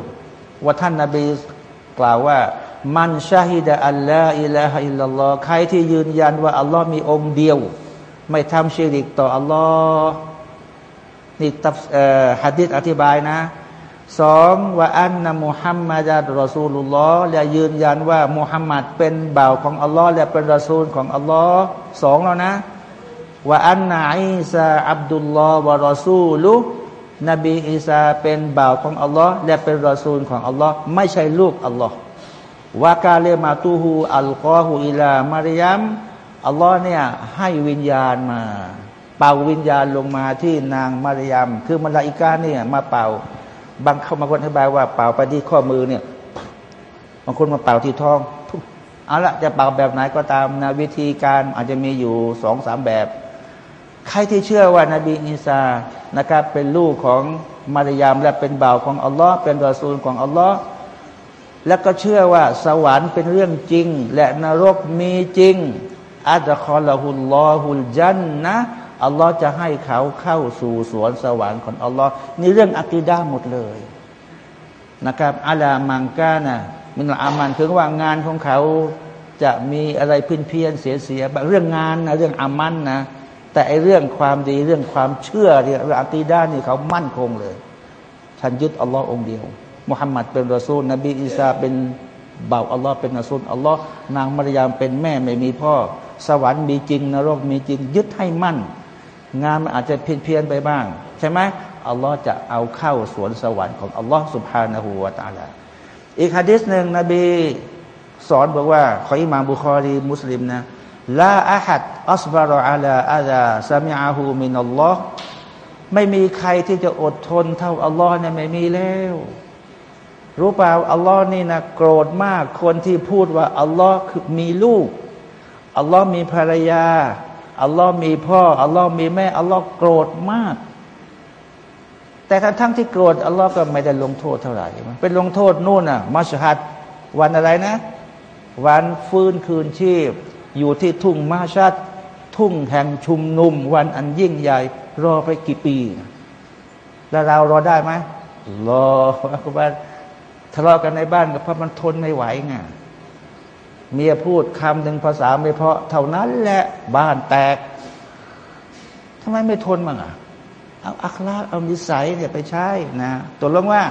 ว่าท่านนาบีกล่าวว่า من شهد أن لا إله إلا اللهใครที่ยืนยันว่าอัลลอฮ์มีองค์เดียว ไม่ทำชีริกต่ออัลลอฮ์นี่ตับฮะดิษอธิบายนะสองว่าอันนะมุฮัมมัดรอซูลุลลอฮ์และยืนยันว่ามุฮัมมัดเป็นบ่าวของอัลลอฮ์และเป็นรอซูลของอัลลอฮ์สองแล้วนะว่าอันนะอิสาอับดุลลอฮ์วะรอซูลุนบีอิสาเป็นบ่าวของอัลลอฮ์และเป็นรอซูลของอัลลอฮ์ไม่ใช่ลูกอัลลอฮ์วากาเลมาตูฮูอัลกอฮูอิลามาริยัม อัลลอฮ์เนี่ยให้วิญญาณมาเป่าวิญญาณลงมาที่นางมารยมคือมลาอิกาเนี่ยมาเป่า บางเขามาคนอธิบายว่าเป่าไปที่ข้อมือเนี่ยบางคนมาเป่าที่ท้องเอาละจะเป่าแบบไหนก็ตามนะวิธีการอาจจะมีอยู่สองสามแบบ ใครที่เชื่อว่านาบีอิสานะครับเป็นลูกของมารยามและเป็นบ่าวของอัลลอฮ์เป็นรอซูลของอัลลอฮ์แล้วก็เชื่อว่าสวรรค์เป็นเรื่องจริง และนรกมีจริง อัลคอลฮุลลอฮุลจันนะอัลลอฮ์จะให้เขาเข้าสู่สวนสวรรค์ของอัลลอฮ์นี่เรื่องอักีดาหมดเลยนะครับอัลามังกานะมินอามันถึงว่างานของเขาจะมีอะไรพื้นเพี้ยนเสียเสียเรื่องงานนะเรื่องอามันนะ แต่ไอเรื่องความดีเรื่องความเชื่อเรื่องอักีดานี่เขามั่นคงเลยฉันยึดอัลลอฮ์องเดียวมุฮัมมัดเป็นรอซูลนบีอีสาเป็นบ่าวอัลลอฮ์เป็นรอซูลอัลลอฮ์นางมารยามเป็นแม่ไม่มีพ่อ สวรรค์มีจริง นรกมีจริง ยึดให้มั่น งานมันอาจจะเพี้ยนเพียนไปบ้าง ใช่ไหมอัลลอฮ์จะเอาเข้าสวนสวรรค์ของอัลลอฮ์สุบฮานะฮูวาตาลาอีกฮะดิษหนึ่งนบีสอนบอกว่าขออิมามบุคอรีมุสลิมนะลาอาหัดอัสบารออาลาอาลาซามิอาหูมินอัลลอฮ์ไม่มีใครที่จะอดทนเท่าอัลลอฮ์เนี่ยไม่มีแล้ว รู้เปล่าอัลลอฮ์นี่นะโกรธมากคนที่พูดว่าอัลลอฮ์คือมีลูก อัลลอฮ์มีภรรยา อัลลอฮ์มีพ่อ อัลลอฮ์มีแม่ อัลลอฮ์โกรธมาก แต่ทั้งทั้งที่โกรธอัลลอฮ์ก็ไม่ได้ลงโทษเท่าไหร่ เป็นลงโทษนู่นน่ะมัชฮัดวันอะไรนะ วันฟื้นคืนชีพ อยู่ที่ทุ่งมาชัดทุ่งแห่งชุมนุม วันอันยิ่งใหญ่ รอไปกี่ปี แล้วเรารอได้ไหมรอเพราะว่าทะเลาะกันในบ้านก็เพราะมันทนไม่ไหวไง เมียพูดคำหนึ่งภาษาไม่เพาะ เท่านั้นแหละบ้านแตกทำไมไม่ทนมั้งอะเอาอัคลาเอานิสัยเนี่ยไปใช้นะตัวลงว่า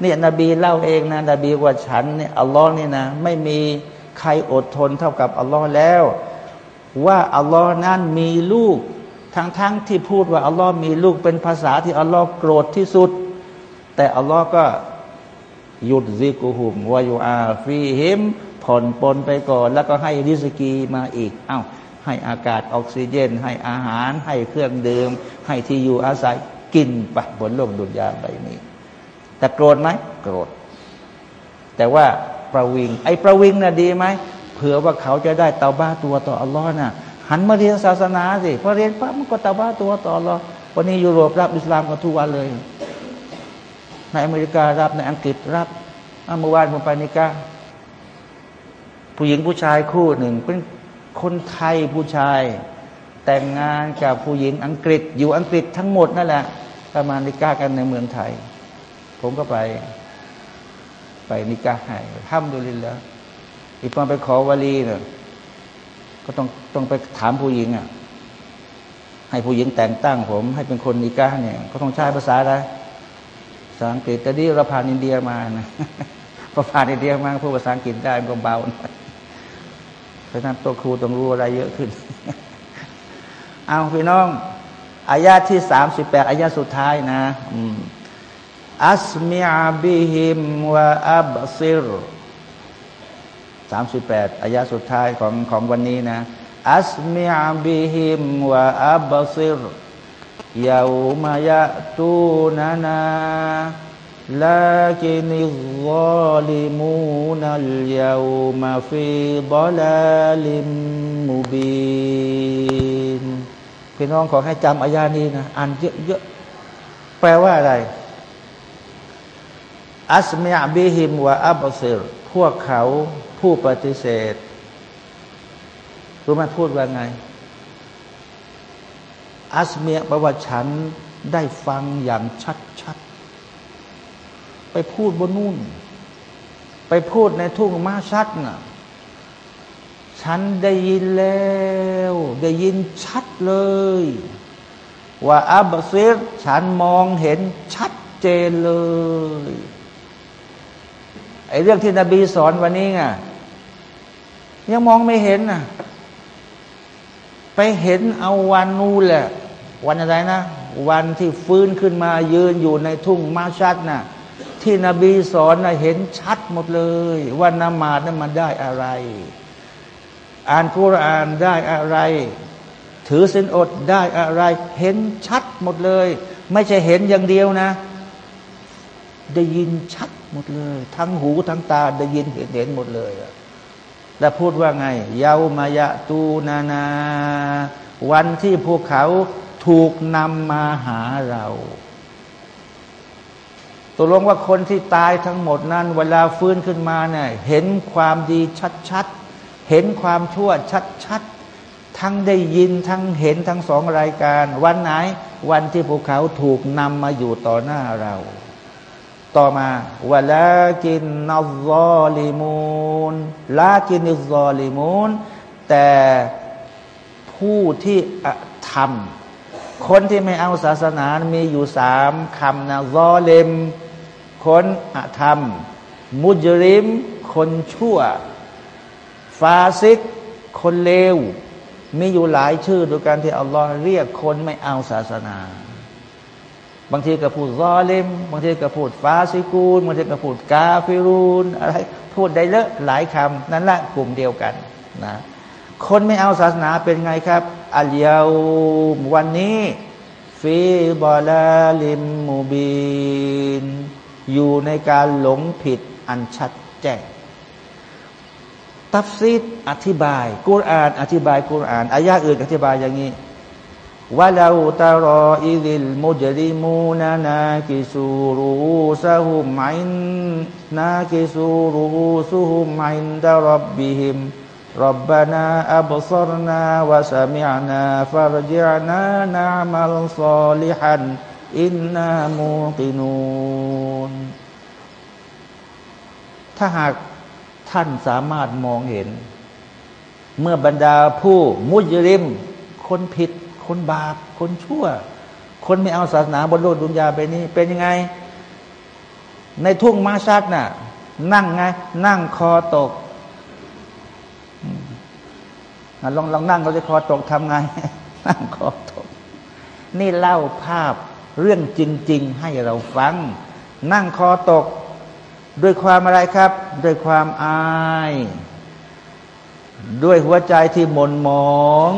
เนี่ยนบีเล่าเองนะนบีว่าฉันเนี่ยอัลลอฮ์นี่นะไม่มีใครอดทนเท่ากับอัลลอฮ์แล้ว ว่าอัลลอฮ์นั้นมีลูก ทั้งๆทที่พูดว่าอัลลอฮ์มีลูกเป็นภาษาที่อัลลอฮ์โกรธที่สุด แต่อัลลอฮ์ก็ยุดซิกุฮุมวายูอาฟีฮิม ผ่อนปลนไปก่อน แล้วก็ให้ริสกีมาอีก เอา้า ให้อากาศออกซิเจน ให้อาหาร ให้เครื่องดื่ม ให้ที่อยู่อาศัยกินไปบนโลกดุจยาใบนี้ แต่โกรธไหมโกรธ แต่ว่าประวิง ไอ้ประวิงน่ะดีไหมเผื่อว่าเขาจะได้เตาบ้าตัวต่ออัลลอฮ์น่ะหันมาเรียนศาสนาสิพอเรียนปั๊บมันก็เตาบ้าตัวต่ออัลลอฮ์วันนี้ยุโรปรับอิสลามกันทุกวันเลยในอเมริการับในอังกฤษรับเมื่อวานผมไปนิกา ผู้หญิงผู้ชายคู่หนึ่ง เป็นคนไทยผู้ชาย แต่งงานกับผู้หญิงอังกฤษ อยู่อังกฤษทั้งหมดนั่นแหละประมาณนิกากันในเมืองไทย ผมก็ไป ไปนิกาให้ห้ามดูลินแล้วอีกตอนไปขอวลีเนี่ยก็ต้องต้องไปถามผู้หญิงอะให้ผู้หญิงแต่งตั้งผม ให้เป็นคนนิกาเนี่ยก็ต้องใช้ภาษาอะไรภาษาอังกฤษแต่นี่เราผ่านอินเดียมานะพอผ่านอินเดียมาพูดภาษาอังกฤษได้ก็เบา เพราะนั้นตัวครูต้องรู้อะไรเยอะขึ้น เอาพี่น้องอายาที่สามสิบแปดอายาสุดท้ายนะอัสมิอาบิฮิมวะอับซิรสามสิบแปดอายาสุดท้ายของของวันนี้นะอัสมิอาบิฮิมวะอับซิรยาวมายะตูนานา لكن الظالمون اليوم في ضلال مبين พี่น้องขอให้จำอายานี้นะอ่านเยอะ แปลว่าอะไร อัสเมียบิฮิมวะอับซิรพวกเขาผู้ปฏิเสธรู้ไหมพูดว่าไง อัสเมียแปลว่าฉันได้ฟังอย่างชัดๆ ไปพูดบนนู่น ไปพูดในทุ่งมาชัดน่ะ ฉันได้ยินแล้ว ได้ยินชัดเลย ว่าอับซิรฉันมองเห็นชัดเจนเลยไอ้เรื่องที่นบีสอนวันนี้ไงยังมองไม่เห็นน่ะ ไปเห็นเอาวันนู้นแหละ วันอะไรนะ วันที่ฟื้นขึ้นมายืนอยู่ในทุ่งมาชัดน่ะ ที่นบีสอนนะเห็นชัดหมดเลย ว่านามาดนั้นมันได้อะไร อ่านกุรอานได้อะไร ถือสินอดได้อะไร เห็นชัดหมดเลย ไม่ใช่เห็นอย่างเดียวนะ ได้ยินชัดหมดเลย ทั้งหูทั้งตาได้ยินเห็นเห็นหมดเลยแล้วพูดว่าไงเยาวมายะตูนานา วันที่พวกเขาถูกนำมาหาเรา กลงว่าคนที่ตายทั้งหมดนั้น เวลาฟื้นขึ้นมาเนี่ยเห็นความดีชัดๆ เห็นความชั่วชัดๆ ทั้งได้ยินทั้งเห็นทั้งสองรายการ วันไหนวันที่พวกเขาถูกนำมาอยู่ต่อหน้าเรา ต่อมาวลากินนัซอลิมูนลากินิซอลิมูนแต่ผู้ที่ทำคนที่ไม่เอาศาสนา มีอยู่สามคำนะซอเลม คนอธรรม มุจริม คนชั่ว ฟาซิก คนเลว มีอยู่หลายชื่อโดยการที่อัลลอฮ์เรียกคนไม่เอาศาสนา บางทีก็พูดซอลิมบางทีก็พูดฟาซิกูล บางทีก็พูดกาฟิรูนอะไรพูดได้เลอะหลายคำนั่นแหละกลุ่มเดียวกันนะคนไม่เอาศาสนาเป็นไงครับاليومวันนี้في ضلال مبين อยู่ในการหลงผิดอันชัดแจ้งตัฟซีรอธิบาย กุรอาน อธิบายกุรอานอายะอื่นอธิบายอย่างนี้ولو ترى إذ المجرمون ناคิสูรูซาหุมัยนนาคิสูรูซุหุมัยนดารบบิฮิ อินนาโมตินูนถ้าหากท่านสามารถมองเห็น เมื่อบรรดาผู้มุจริม คนผิด คนบาป คนชั่ว คนไม่เอาศาสนาบนโลกดุนยาไปนี้เป็นยังไง ในทุ่งมาชัดน่ะ นั่งไง นั่งคอตกลองลองนั่งเขาจะคอตกทำไง นั่งคอตก นี่เล่าภาพ เรื่องจริง ๆ ให้เราฟัง นั่งคอตก ด้วยความอะไรครับ ด้วยความอาย ด้วยหัวใจที่หม่นหมอง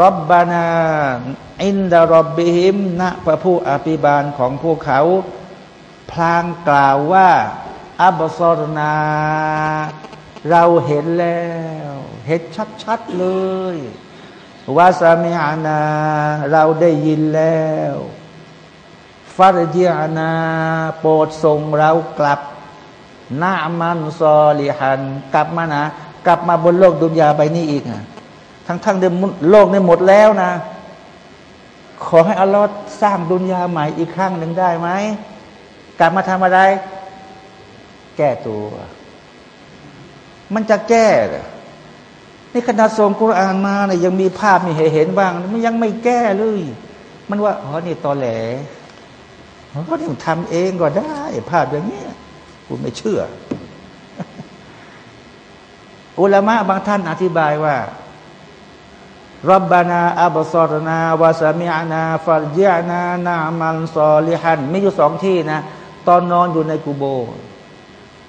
รบบานาอินดารบบิฮิมณพระผู้อภิบาลของพวกเขา พลางกล่าวว่า อับซอรนา เราเห็นแล้ว เห็นชัด ๆ เลย วาสามีอานา เราได้ยินแล้วฟารจิอานา โปรดส่งเรากลับนามันซอลิฮัน กลับมานะ กลับมาบนโลกดุนยาไปนี้อีกอะทั้งทั้งโลกนี้หมดแล้วนะ ขอให้อัลลอฮ์สร้างดุนยาใหม่อีกครั้งหนึ่งได้ไหมกลับมาทำอะไร แก้ตัว มันจะแก้ นี่ขนาดส่งกุรอานมาเนี่ยยังมีภาพมีเห็นบ้างมันยังไม่แก้เลย มันว่าอ๋อนี่ตอแหลอ๋อนี่ทำเองก็ได้ ภาพอย่างนี้กูไม่เชื่อ อุลามะบางท่านอธิบายว่ารับบานาอับซอรนาวาสมิอานาฟัลเจนานามันซอลิฮันมีอยู่สองที่นะ ตอนนอนอยู่ในกูโบ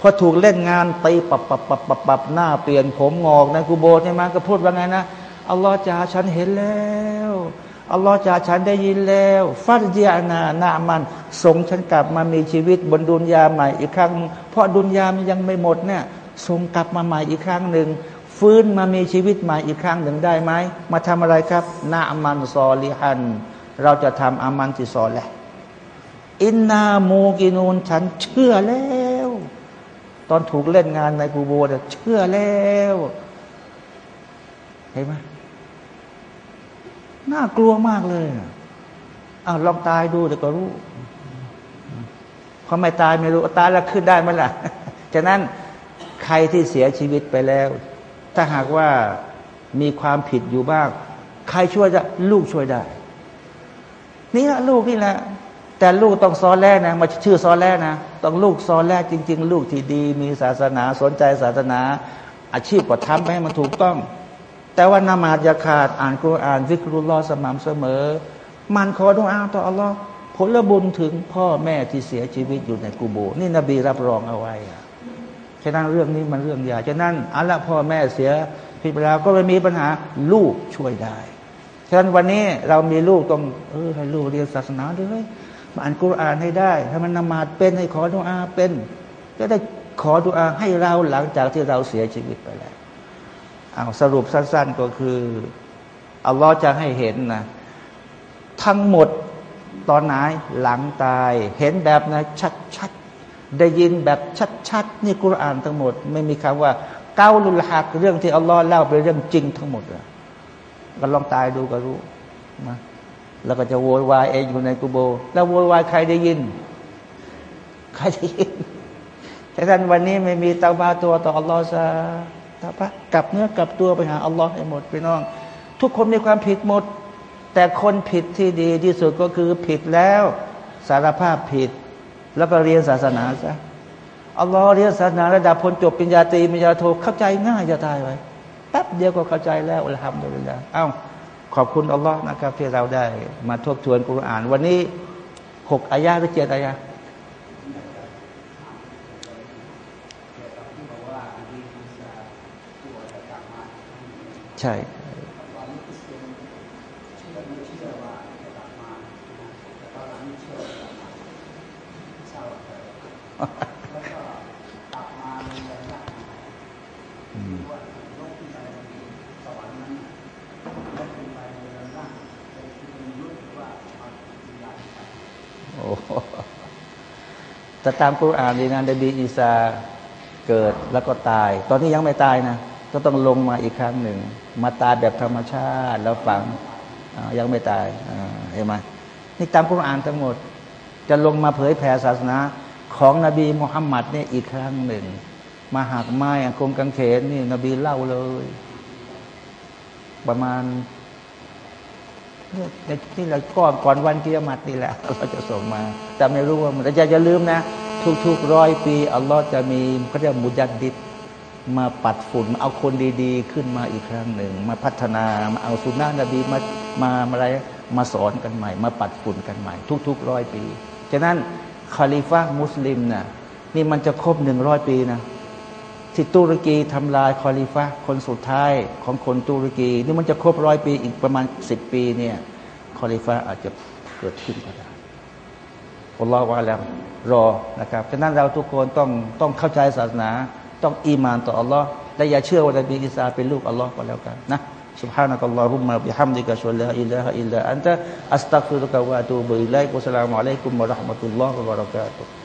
อถูกเล่นงานตีปับปับปับปับปับหน้าเปลี่ยนผมงอกในกูโบใช่ไหมก็พูดว่าไงนะอัลลอฮ์จ่าฉันเห็นแล้วอัลลอฮ์จ่าฉันได้ยินแล้ว ฟัลเจนานามันส่งฉันกลับมามีชีวิตบนดุนยาใหม่อีกครั้ง เพราะดุนยามันยังไม่หมดเนี่ยส่งกลับมาใหม่อีกครั้งหนึ่งฟื้นมามีชีวิตใหม่อีกครั้งหนึ่งได้ไหมมาทำอะไรครับนาอามันซอลิฮัน เราจะทำอามันที่ซอแหละอินนามูกินูนฉันเชื่อแล้ว ตอนถูกเล่นงานในกูโบเนี่ยเชื่อแล้วเห็นไหมน่ากลัวมากเลยอ้าวลองตายดูเดี๋ยวก็รู้พอไม่ตายไม่รู้ตายแล้วขึ้นได้ไหมล่ะฉะนั้นใครที่เสียชีวิตไปแล้ว ถ้าหากว่ามีความผิดอยู่บ้าง ใครช่วยจะลูกช่วยได้ นี่แหละลูกนี่แหละ แต่ลูกต้องซ้อนแรกนะมาชื่อซ้อนแรกนะต้องลูกซ้อนแรกจริง ๆ ลูกที่ดี มีศาสนาสนใจศาสนา อาชีพก็ทำให้มันถูกต้อง แต่ว่านามาดยาขาดอ่านกุรอานวิกรุลลอสม่ำเสมอ มันขอดุอาต่ออัลลอฮ์ผลบุญถึงพ่อแม่ที่เสียชีวิตอยู่ในกูโบ นี่นบีรับรองเอาไว้ฉะนั้นเรื่องนี้มันเรื่องใหญ่ฉะนั้นอัลละพ่อแม่เสียผิดไปแล้วก็ไม่มีปัญหาลูกช่วยได้ฉะนั้นวันนี้เรามีลูกต้องเออให้ลูกเรียนศาสนาด้วย อ่านกุรอานให้ได้ ถ้ามันนมาดเป็นให้ขอดุอาเป็นจะได้ขอดุอาให้เราหลังจากที่เราเสียชีวิตไปแล้วเอาสรุปสั้น ๆก็คืออัลลอฮ์จะให้เห็นนะทั้งหมดตอนไหนหลังตาย เห็นแบบนะชัดๆได้ยินแบบชัดๆนี่กุรอานทั้งหมด ไม่มีคำว่าเก้าลุลหักเรื่องที่อัลลอฮ์เล่าเป็นเรื่องจริงทั้งหมดเลยก็ลองตายดูก็รู้นะ แล้วก็จะโวยวายเองอยู่ในกุโบ แล้วโวยวายใครได้ยิน ใครได้ยินฉะนั้นวันนี้ไม่มีตาบาตัวต่ออัลลอฮ์ซะตาปะกลับเนื้อกลับตัวไปหาอัลลอฮ์ให้หมดพี่น้อง ทุกคนมีความผิดหมด แต่คนผิดที่ดีที่สุดก็คือผิดแล้ว สารภาพผิด แล้วก็เรียนศาสนาซะอัลลอฮ์เรียนศาสนาระดับพลจบปริญญาตรีปริญญาโทเข้าใจง่ายจะตายไปแป๊บเดียวก็เข้าใจแล้วอัลฮัมดุลิลลาห์เอ้า ขอบคุณอัลลอฮ์นะครับ ที่เราได้มาทบทวนกุรอาน วันนี้หกอายะหรือเจ็ดอายะใช่ แต่ตามกุรอานดีนะนบีอีสาเกิดแล้วก็ตาย ตอนนี้ยังไม่ตายนะก็ต้องลงมาอีกครั้งหนึ่ง มาตายแบบธรรมชาติแล้วฝังยังไม่ตายเห็นไหมนี่ตามกุรอานทั้งหมด จะลงมาเผยแผ่ศาสนาของนบีมุฮัมมัดเนี่ยอีกครั้งหนึ่ง มาหักไม้คงกังเขนนี่นบีเล่าเลย ประมาณ นี่เราก่อนก่อนวันกิยามัตนี่แหละเราจะส่งมา แต่ไม่รู้ว่าแต่จะอย่าลืมนะ ทุกๆร้อยปีอัลลอฮ์จะมีเขาเรียกมุจัดดิดมาปัดฝุ่นมาเอาคนดีๆ ขึ้นมาอีกครั้งหนึ่ง มาพัฒนามาเอาสุนนะนบีมามาอะไรมาสอนกันใหม่ มาปัดฝุ่นกันใหม่ ทุกๆร้อยปีฉะนั้นคาลิฟะมุสลิมนะ่ะนี่มันจะครบหนึ่งร้อยปีนะ ที่ตุรกีทำลายคอลิฟะคนสุดท้ายของคนตุรกี นี่มันจะครบร้อยปีอีกประมาณสิบปีเนี่ยคอลิฟะอาจจะเกิดขึ้นก็ได้อัลลอฮฺว่าแล้วรอนะครับฉะนั้นเราทุกคนต้องต้องเข้าใจศาสนา ต้องอีมานต่ออัลลอฮ์และอย่าเชื่อว่านบีอิสาเป็นลูกอัลลอฮ์ก็แล้วกันนะ سبحانك اللهم بحمدك اشهد ان لا اله الا انت استغفرك واتوب اليك والسلام عليكم ورحمه الله وبركاته